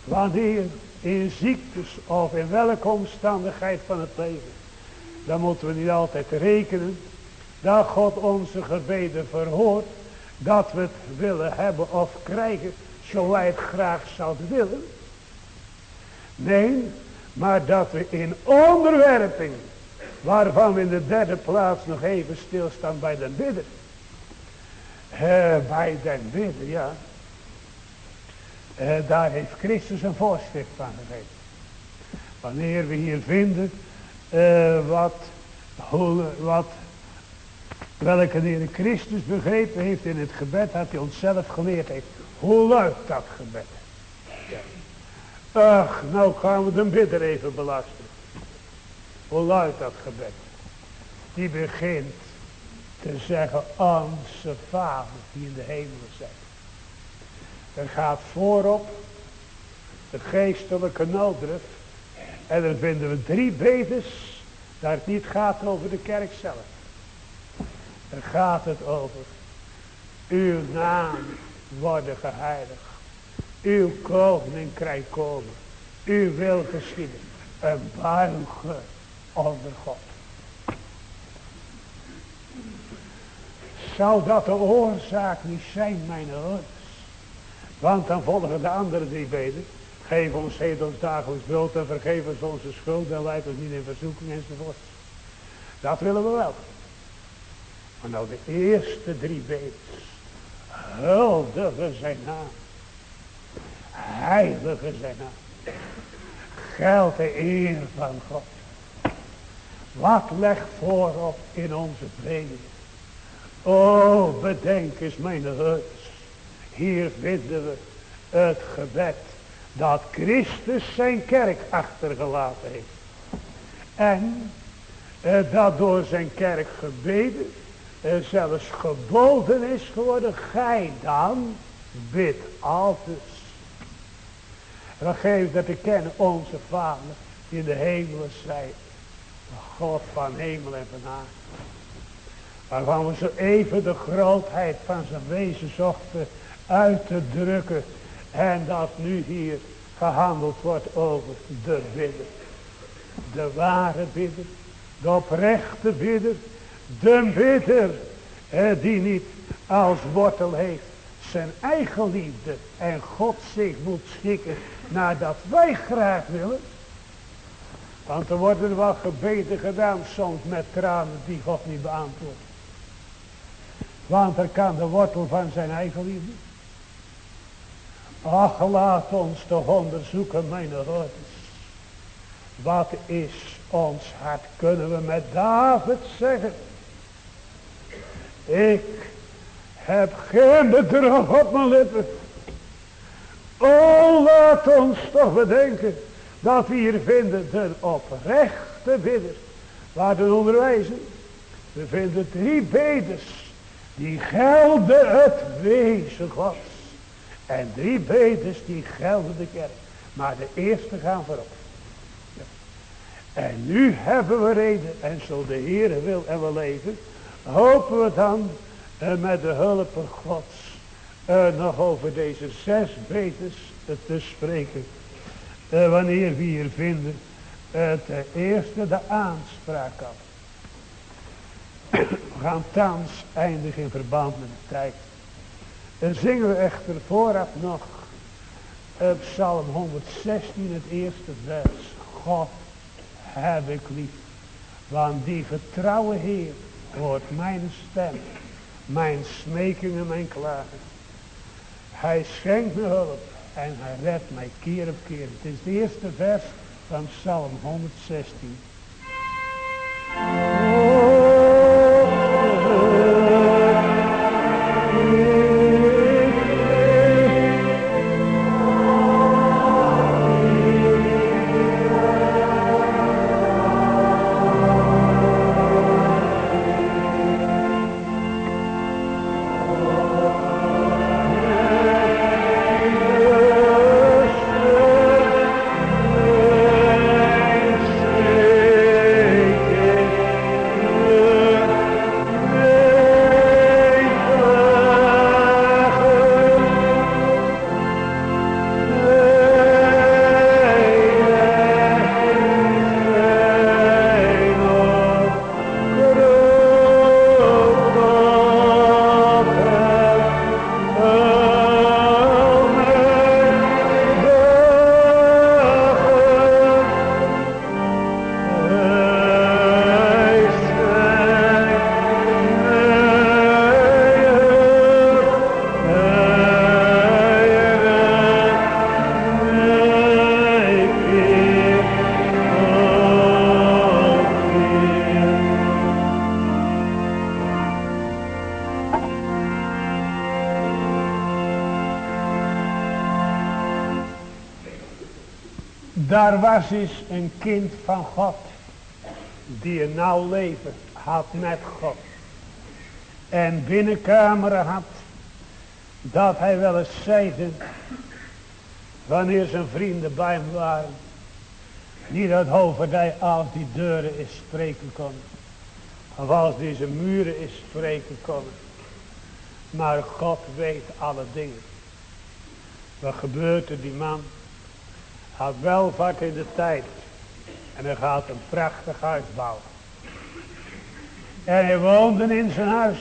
Wanneer in ziektes of in welke omstandigheid van het leven. Dan moeten we niet altijd rekenen. Dat God onze gebeden verhoort. Dat we het willen hebben of krijgen. Zo wij het graag zouden willen. Nee, maar dat we in onderwerping, waarvan we in de derde plaats nog even stilstaan bij den bidder. Uh, bij den bidder, ja. Uh, daar heeft Christus een voorschrift van gegeven. Wanneer we hier vinden uh, wat, wat welke de Christus begrepen heeft in het gebed, had hij onszelf geleerd heeft. Hoe luidt dat gebed? Ach, nou gaan we de bidder even belasten. Hoe luidt dat gebed? Die begint te zeggen, onze Vader die in de hemel zijn. Er gaat voorop de geestelijke nooddruk. En dan vinden we drie beders, daar het niet gaat over de kerk zelf. Dan gaat het over, uw naam worden geheiligd. Uw koninkrijk komen. Uw wil geschieden. Een buigen onder God. Zou dat de oorzaak niet zijn, mijn ouders? Want dan volgen de andere drie beden. Geef ons heden dagelijks brood en vergeef ons onze schuld en leid ons niet in verzoeking enzovoort. Dat willen we wel. Maar nou de eerste drie bedens. Huldigen zijn naam. Heilige zijn naam. Geldt de eer van God. Wat legt voorop in onze vrede? O, bedenk eens mijn heers. Hier vinden we het gebed dat Christus zijn kerk achtergelaten heeft. En eh, dat door zijn kerk gebeden zelfs geboden is geworden. Gij dan bid altijd. we geven dat te kennen onze Vader die in de hemelen zijt. God van hemel en van aarde. Waarvan we zo even de grootheid van zijn wezen zochten uit te drukken. En dat nu hier gehandeld wordt over de bidder. De ware bidder. De oprechte bidder. De bidder eh, die niet als wortel heeft zijn eigen liefde. En God zich moet schikken naar dat wij graag willen. Want er worden wel gebeden gedaan soms met tranen die God niet beantwoordt. Want er kan de wortel van zijn eigen liefde. Ach, laat ons toch onderzoeken, mijn hordes. Wat is ons hart? Kunnen we met David zeggen. Ik heb geen bedrog op mijn lippen. O, laat ons toch bedenken dat we hier vinden de oprechte bidder. Laten onderwijzen. We vinden drie beders die gelden het wezen gods. En drie beders die gelden de kerk. Maar de eerste gaan voorop. En nu hebben we reden. En zo de Heer wil en we leven. Hopen we dan uh, met de hulp van gods. Uh, nog over deze zes beders te spreken. Wanneer we hier vinden. ten eerste de aanspraak af. We gaan thans eindigen in verband met de tijd. En zingen we echter vooraf nog Psalm 116 het eerste vers. God heb ik lief. Want die getrouwe Heer hoort mijn stem, mijn smekingen, mijn klagen. Hij schenkt me hulp en hij redt mij keer op keer. Het is het eerste vers van Psalm 116. Was is een kind van God. Die een nauw leven had met God. En binnenkameren had. Dat hij wel eens zeide. Wanneer zijn vrienden bij hem waren. Niet dat hij als die deuren is spreken kon. Of als deze muren is spreken kon. Maar God weet alle dingen. Wat gebeurt er die man? Had welvaart in de tijd. En hij gaat een prachtig huis bouwen. En hij woonde in zijn huis.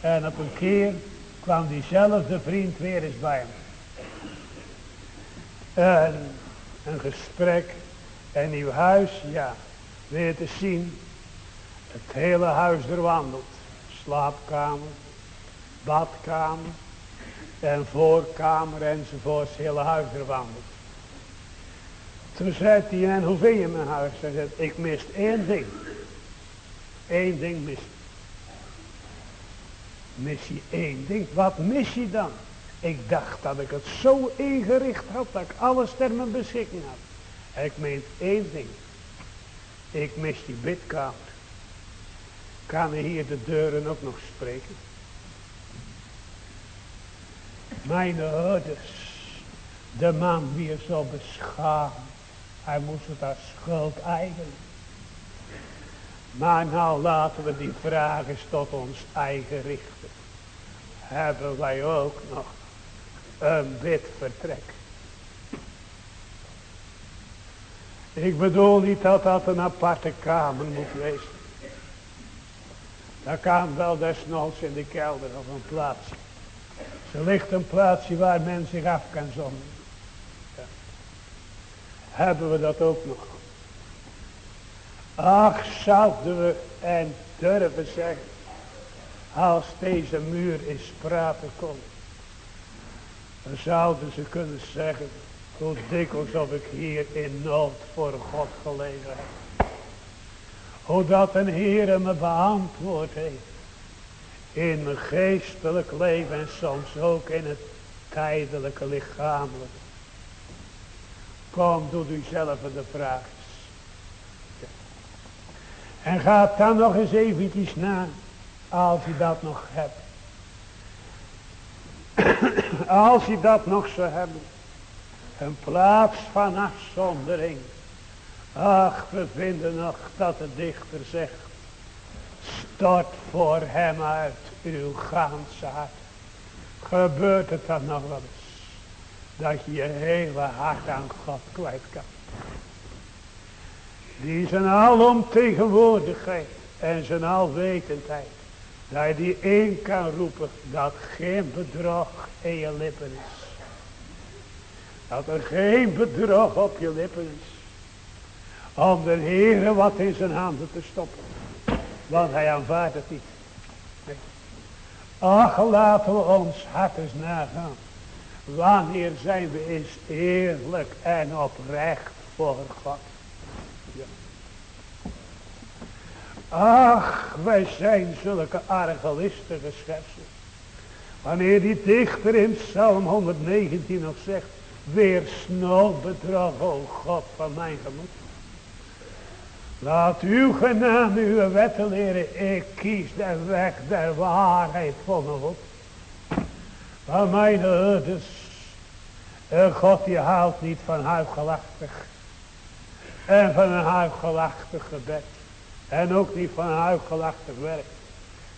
En op een keer kwam diezelfde vriend weer eens bij hem. En een gesprek. En uw huis, ja, weer te zien. Het hele huis wandelt. Slaapkamer, badkamer en voorkamer enzovoorts. Het hele huis wandelt. Toen zei hij, en hoe vind je mijn huis? Hij zei, ik mist één ding. één ding mis. Mis je één ding? Wat mis je dan? Ik dacht dat ik het zo ingericht had dat ik alles ter mijn beschikking had. Ik meen één ding. Ik mis die bidkamer. Kan hier de deuren ook nog spreken? Mijn ouders. De man weer zo beschaamd. Hij moest het als schuld eigenlijk. Maar nou laten we die vragen tot ons eigen richten. Hebben wij ook nog een bidvertrek? Ik bedoel niet dat dat een aparte kamer moet wezen. Dat kan wel desnoods in de kelder of een plaats. Er ligt een plaatsje waar men zich af kan zonnen. Hebben we dat ook nog? Ach, zouden we en durven zeggen. Als deze muur is praten kon. Dan zouden ze kunnen zeggen. Hoe dikwijls of ik hier in nood voor God gelegen heb. Hoe dat een Heer me beantwoord heeft. In mijn geestelijk leven en soms ook in het tijdelijke lichamelijk. Kom, doe u zelf de vraag. En ga dan nog eens eventjes na. Als je dat nog hebt. als je dat nog zou hebben. Een plaats van afzondering. Ach, we vinden nog dat de dichter zegt. Stort voor hem uit uw ganse hart. Gebeurt het dan nog wel eens. Dat je je hele hart aan God kwijt kan. Die zijn alomtegenwoordigheid en zijn alwetendheid. Dat je die één kan roepen dat geen bedrog in je lippen is. Dat er geen bedrog op je lippen is. Om de Heer wat in zijn handen te stoppen. Want hij aanvaardt het niet. Ach, laten we ons hart eens nagaan. Wanneer zijn we eens eerlijk en oprecht voor God. Ach, wij zijn zulke argelistige schepselen. Wanneer die dichter in Psalm 119 nog zegt. Weer snel bedrog, o God van mijn gemoed. Laat uw genade uw wetten leren. Ik kies de weg der waarheid voor mijn God. Van mijn ouders. God die haalt niet van huigelachtig. En van een huigelachtig gebed. En ook niet van huigelachtig werk.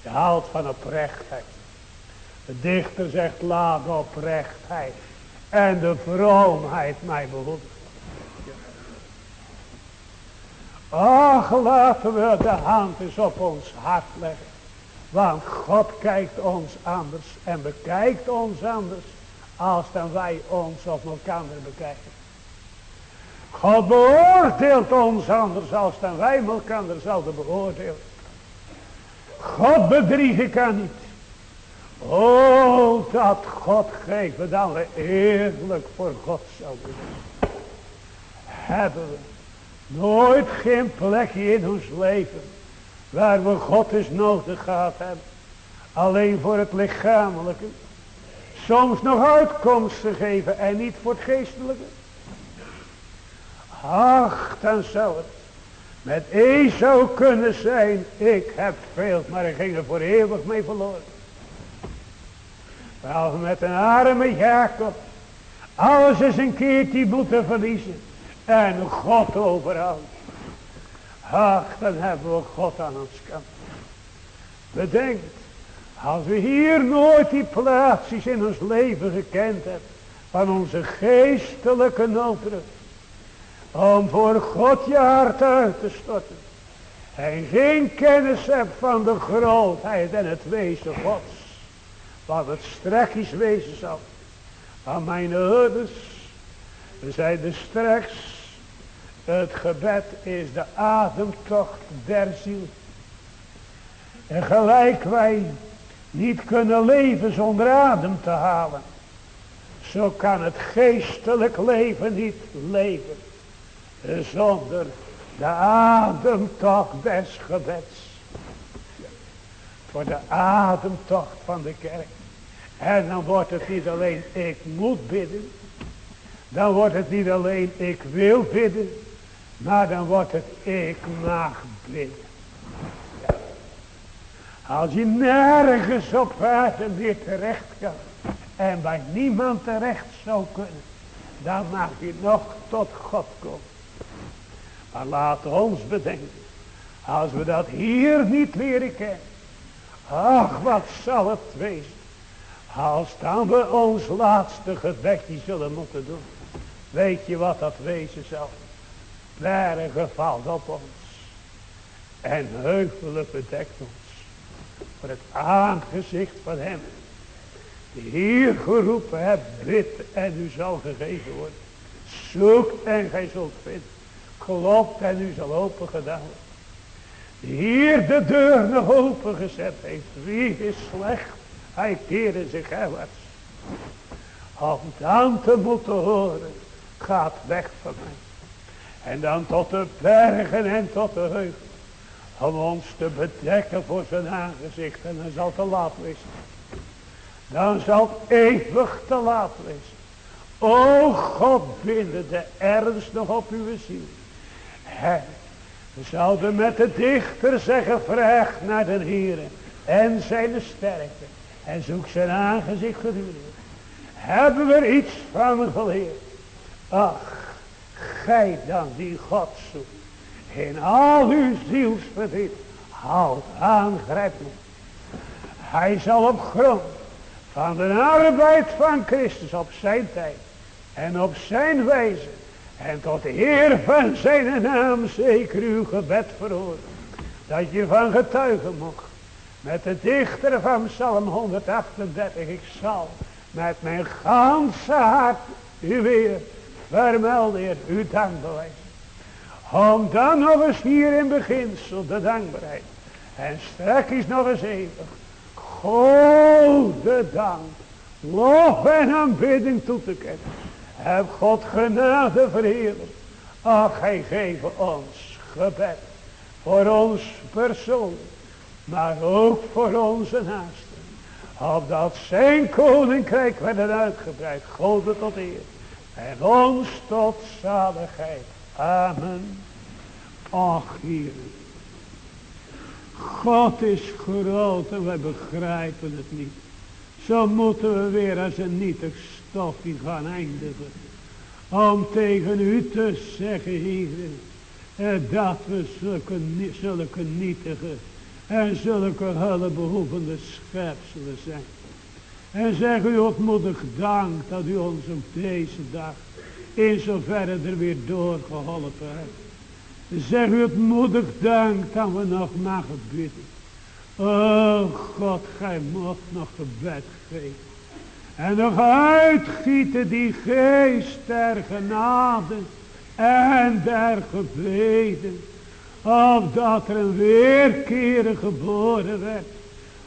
Je haalt van oprechtheid. De dichter zegt laat oprechtheid. En de vroomheid mij behoeden. Ach, laten we de hand eens op ons hart leggen. Want God kijkt ons anders en bekijkt ons anders als dan wij ons op elkaar bekijken. God beoordeelt ons anders als dan wij elkaar zouden beoordelen. God bedriegen kan niet. Oh, dat God geven dan we eerlijk voor God zouden zijn. Hebben we nooit geen plekje in ons leven waar we God eens nodig gehad hebben. Alleen voor het lichamelijke. Soms nog uitkomsten geven en niet voor het geestelijke. Ach, dan zou het met zou kunnen zijn. Ik heb veel, maar ik ging er voor eeuwig mee verloren. Wel met een arme Jacob. Alles is een keertje moeten verliezen. En God overal. Ach, dan hebben we God aan ons kant. Bedenk Als we hier nooit die plaatsjes in ons leven gekend hebben. Van onze geestelijke noodrust. Om voor God je hart uit te storten. En geen kennis hebt van de grootheid en het wezen Gods. Wat het strekjes wezen zal. Aan mijn ouders. We zeiden straks. Het gebed is de ademtocht der ziel. En gelijk wij niet kunnen leven zonder adem te halen. Zo kan het geestelijk leven niet leven. Zonder de ademtocht des gebeds. Voor de ademtocht van de kerk. En dan wordt het niet alleen ik moet bidden. Dan wordt het niet alleen ik wil bidden. Maar dan wordt het ik mag bidden. Als je nergens op aarde meer terecht kan. En bij niemand terecht zou kunnen. Dan mag je nog tot God komen. Maar laat ons bedenken. Als we dat hier niet leren kennen. Ach wat zal het wezen. Als dan we ons laatste gebedje zullen moeten doen. Weet je wat dat wezen zal. Bergen valt op ons. En heuvelen bedekt ons. Voor het aangezicht van hem. Die hier geroepen hebt. Bid en u zal gegeven worden. Zoekt en gij zult vinden. Klopt en u zal open gedaan worden. Die hier de deur nog open gezet heeft. Wie is slecht? Hij keerde zich herwaarts. Om dan te moeten horen. Gaat weg van mij. En dan tot de bergen en tot de heuvel. Om ons te bedekken voor zijn aangezicht. En dan zal te laat wezen. Dan zal het eeuwig te laat wezen. O God binden de ernst nog op uw ziel. We zouden met de dichter zeggen. Vraag naar de Heer. En zijn sterkte. En zoek zijn aangezicht gedurende. Hebben we er iets van geleerd. Ach. Gij dan die God zoekt. In al uw zielsverdriet. Houd aan, grijp me. Hij zal op grond van de arbeid van Christus op zijn tijd. En op zijn wijze. En tot de Heer van zijn naam zeker uw gebed verhoren. Dat je van getuigen mocht. Met de dichter van Psalm 138. Ik zal met mijn ganse hart u weer vermelden, Heer, uw dankbewijs. Om dan nog eens hier in beginsel de dankbaarheid. En straks nog eens eeuwig. Gode dank. Lof en aanbidding toe te kennen. Heb God genade verheerlijk. Ach, hij geeft ons gebed. Voor ons persoon. Maar ook voor onze naasten. Opdat zijn koninkrijk werden uitgebreid. God tot eer. En ons tot zaligheid. Amen. Ach hier. God is groot en wij begrijpen het niet. Zo moeten we weer als een nietig stofje gaan eindigen. Om tegen u te zeggen, heren, dat we zulke, zulke nietige en zulke hulpbehoevende schepselen zijn. En zeg u opmoedig dank dat u ons op deze dag in zoverre er weer doorgeholpen hebt. Zeg u het moedig dank dat we nog mogen bidden. Oh God, gij mocht nog gebed geven. En nog uitgieten die geest der genade en der gebeden. Opdat er een weerkeren geboren werd.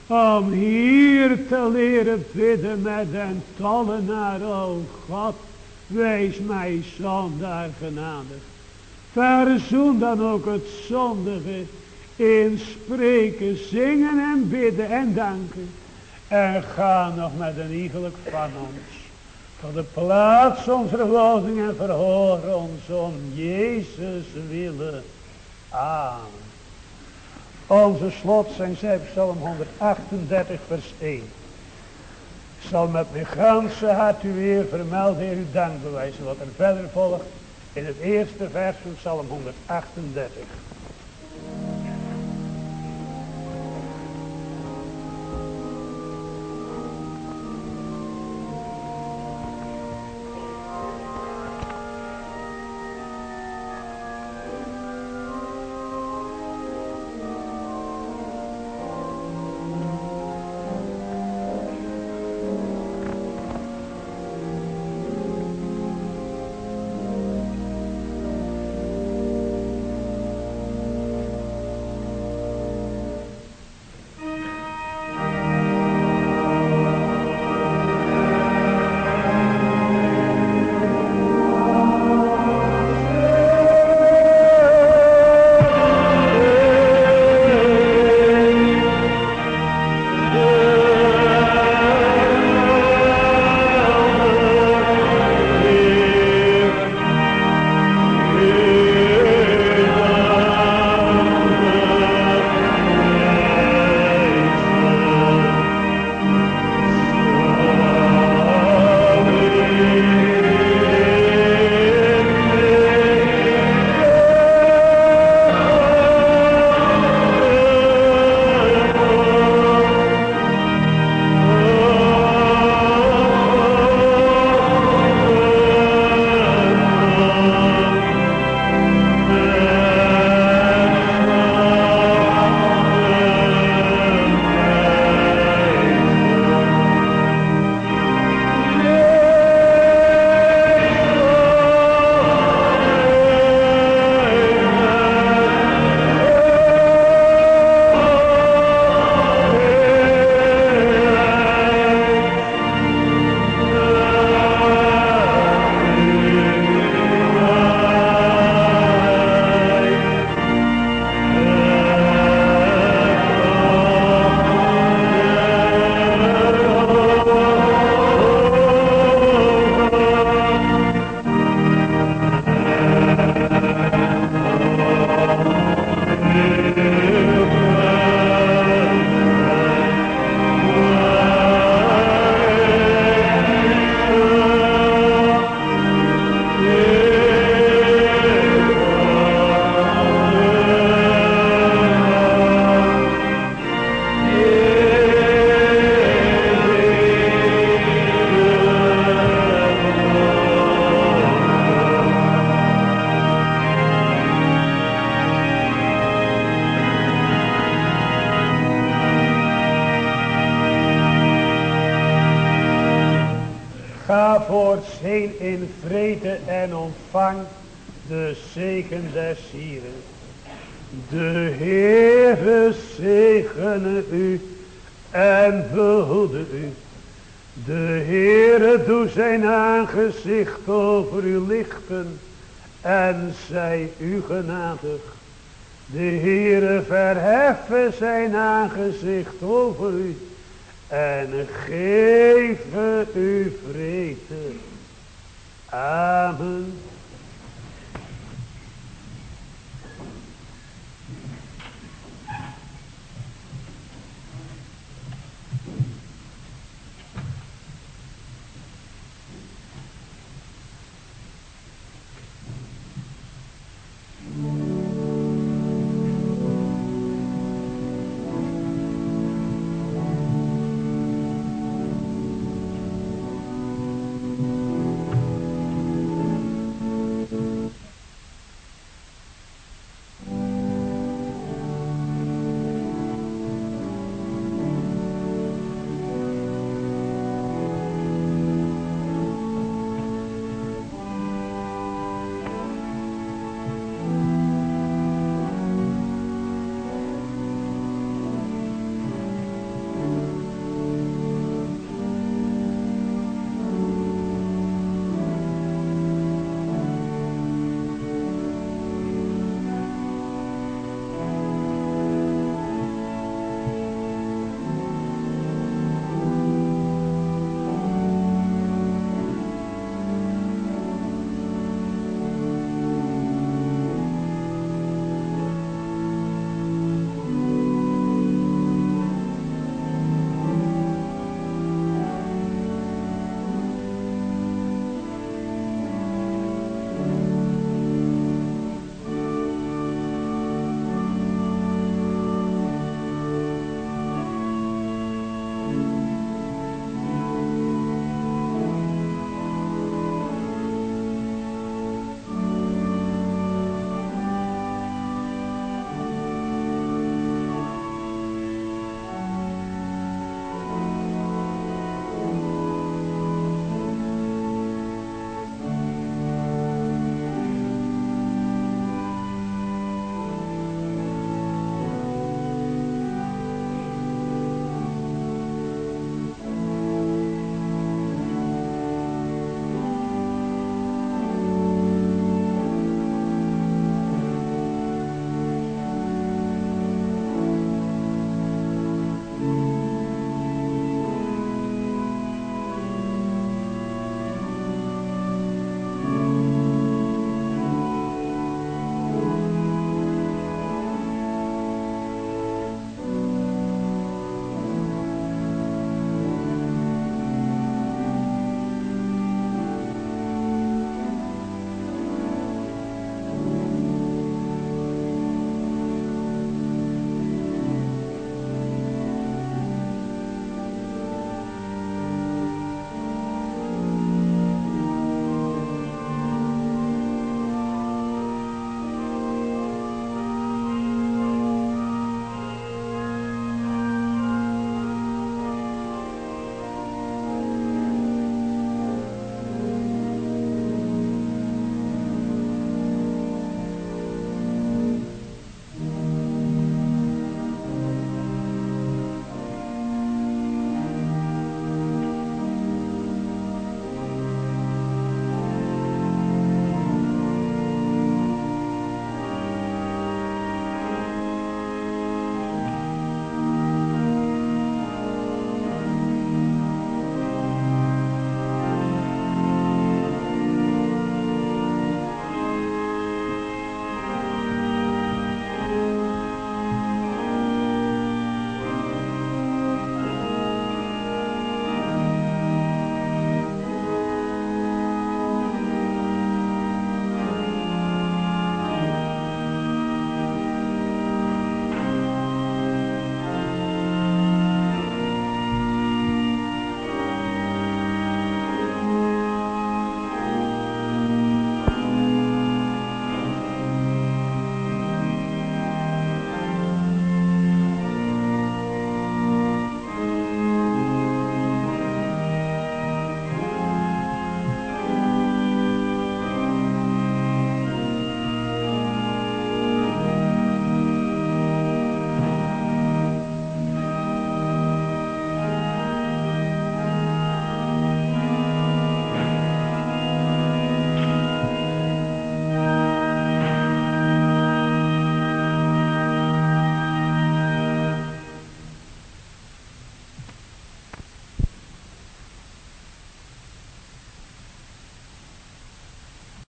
Om hier te leren bidden met den tollenaar, o God. Wees mij zondaar genadig. Verzoen dan ook het zondige in spreken, zingen en bidden en danken. En ga nog met een iegelijk van ons. Tot de plaats onze woning en verhoor ons om Jezus willen. Amen. Onze slot zijn zij psalm 138 vers 1. Ik zal met mijn ganse hart u weer vermelden, Heer, uw dank bewijzen. Wat er verder volgt in het eerste vers van psalm 138.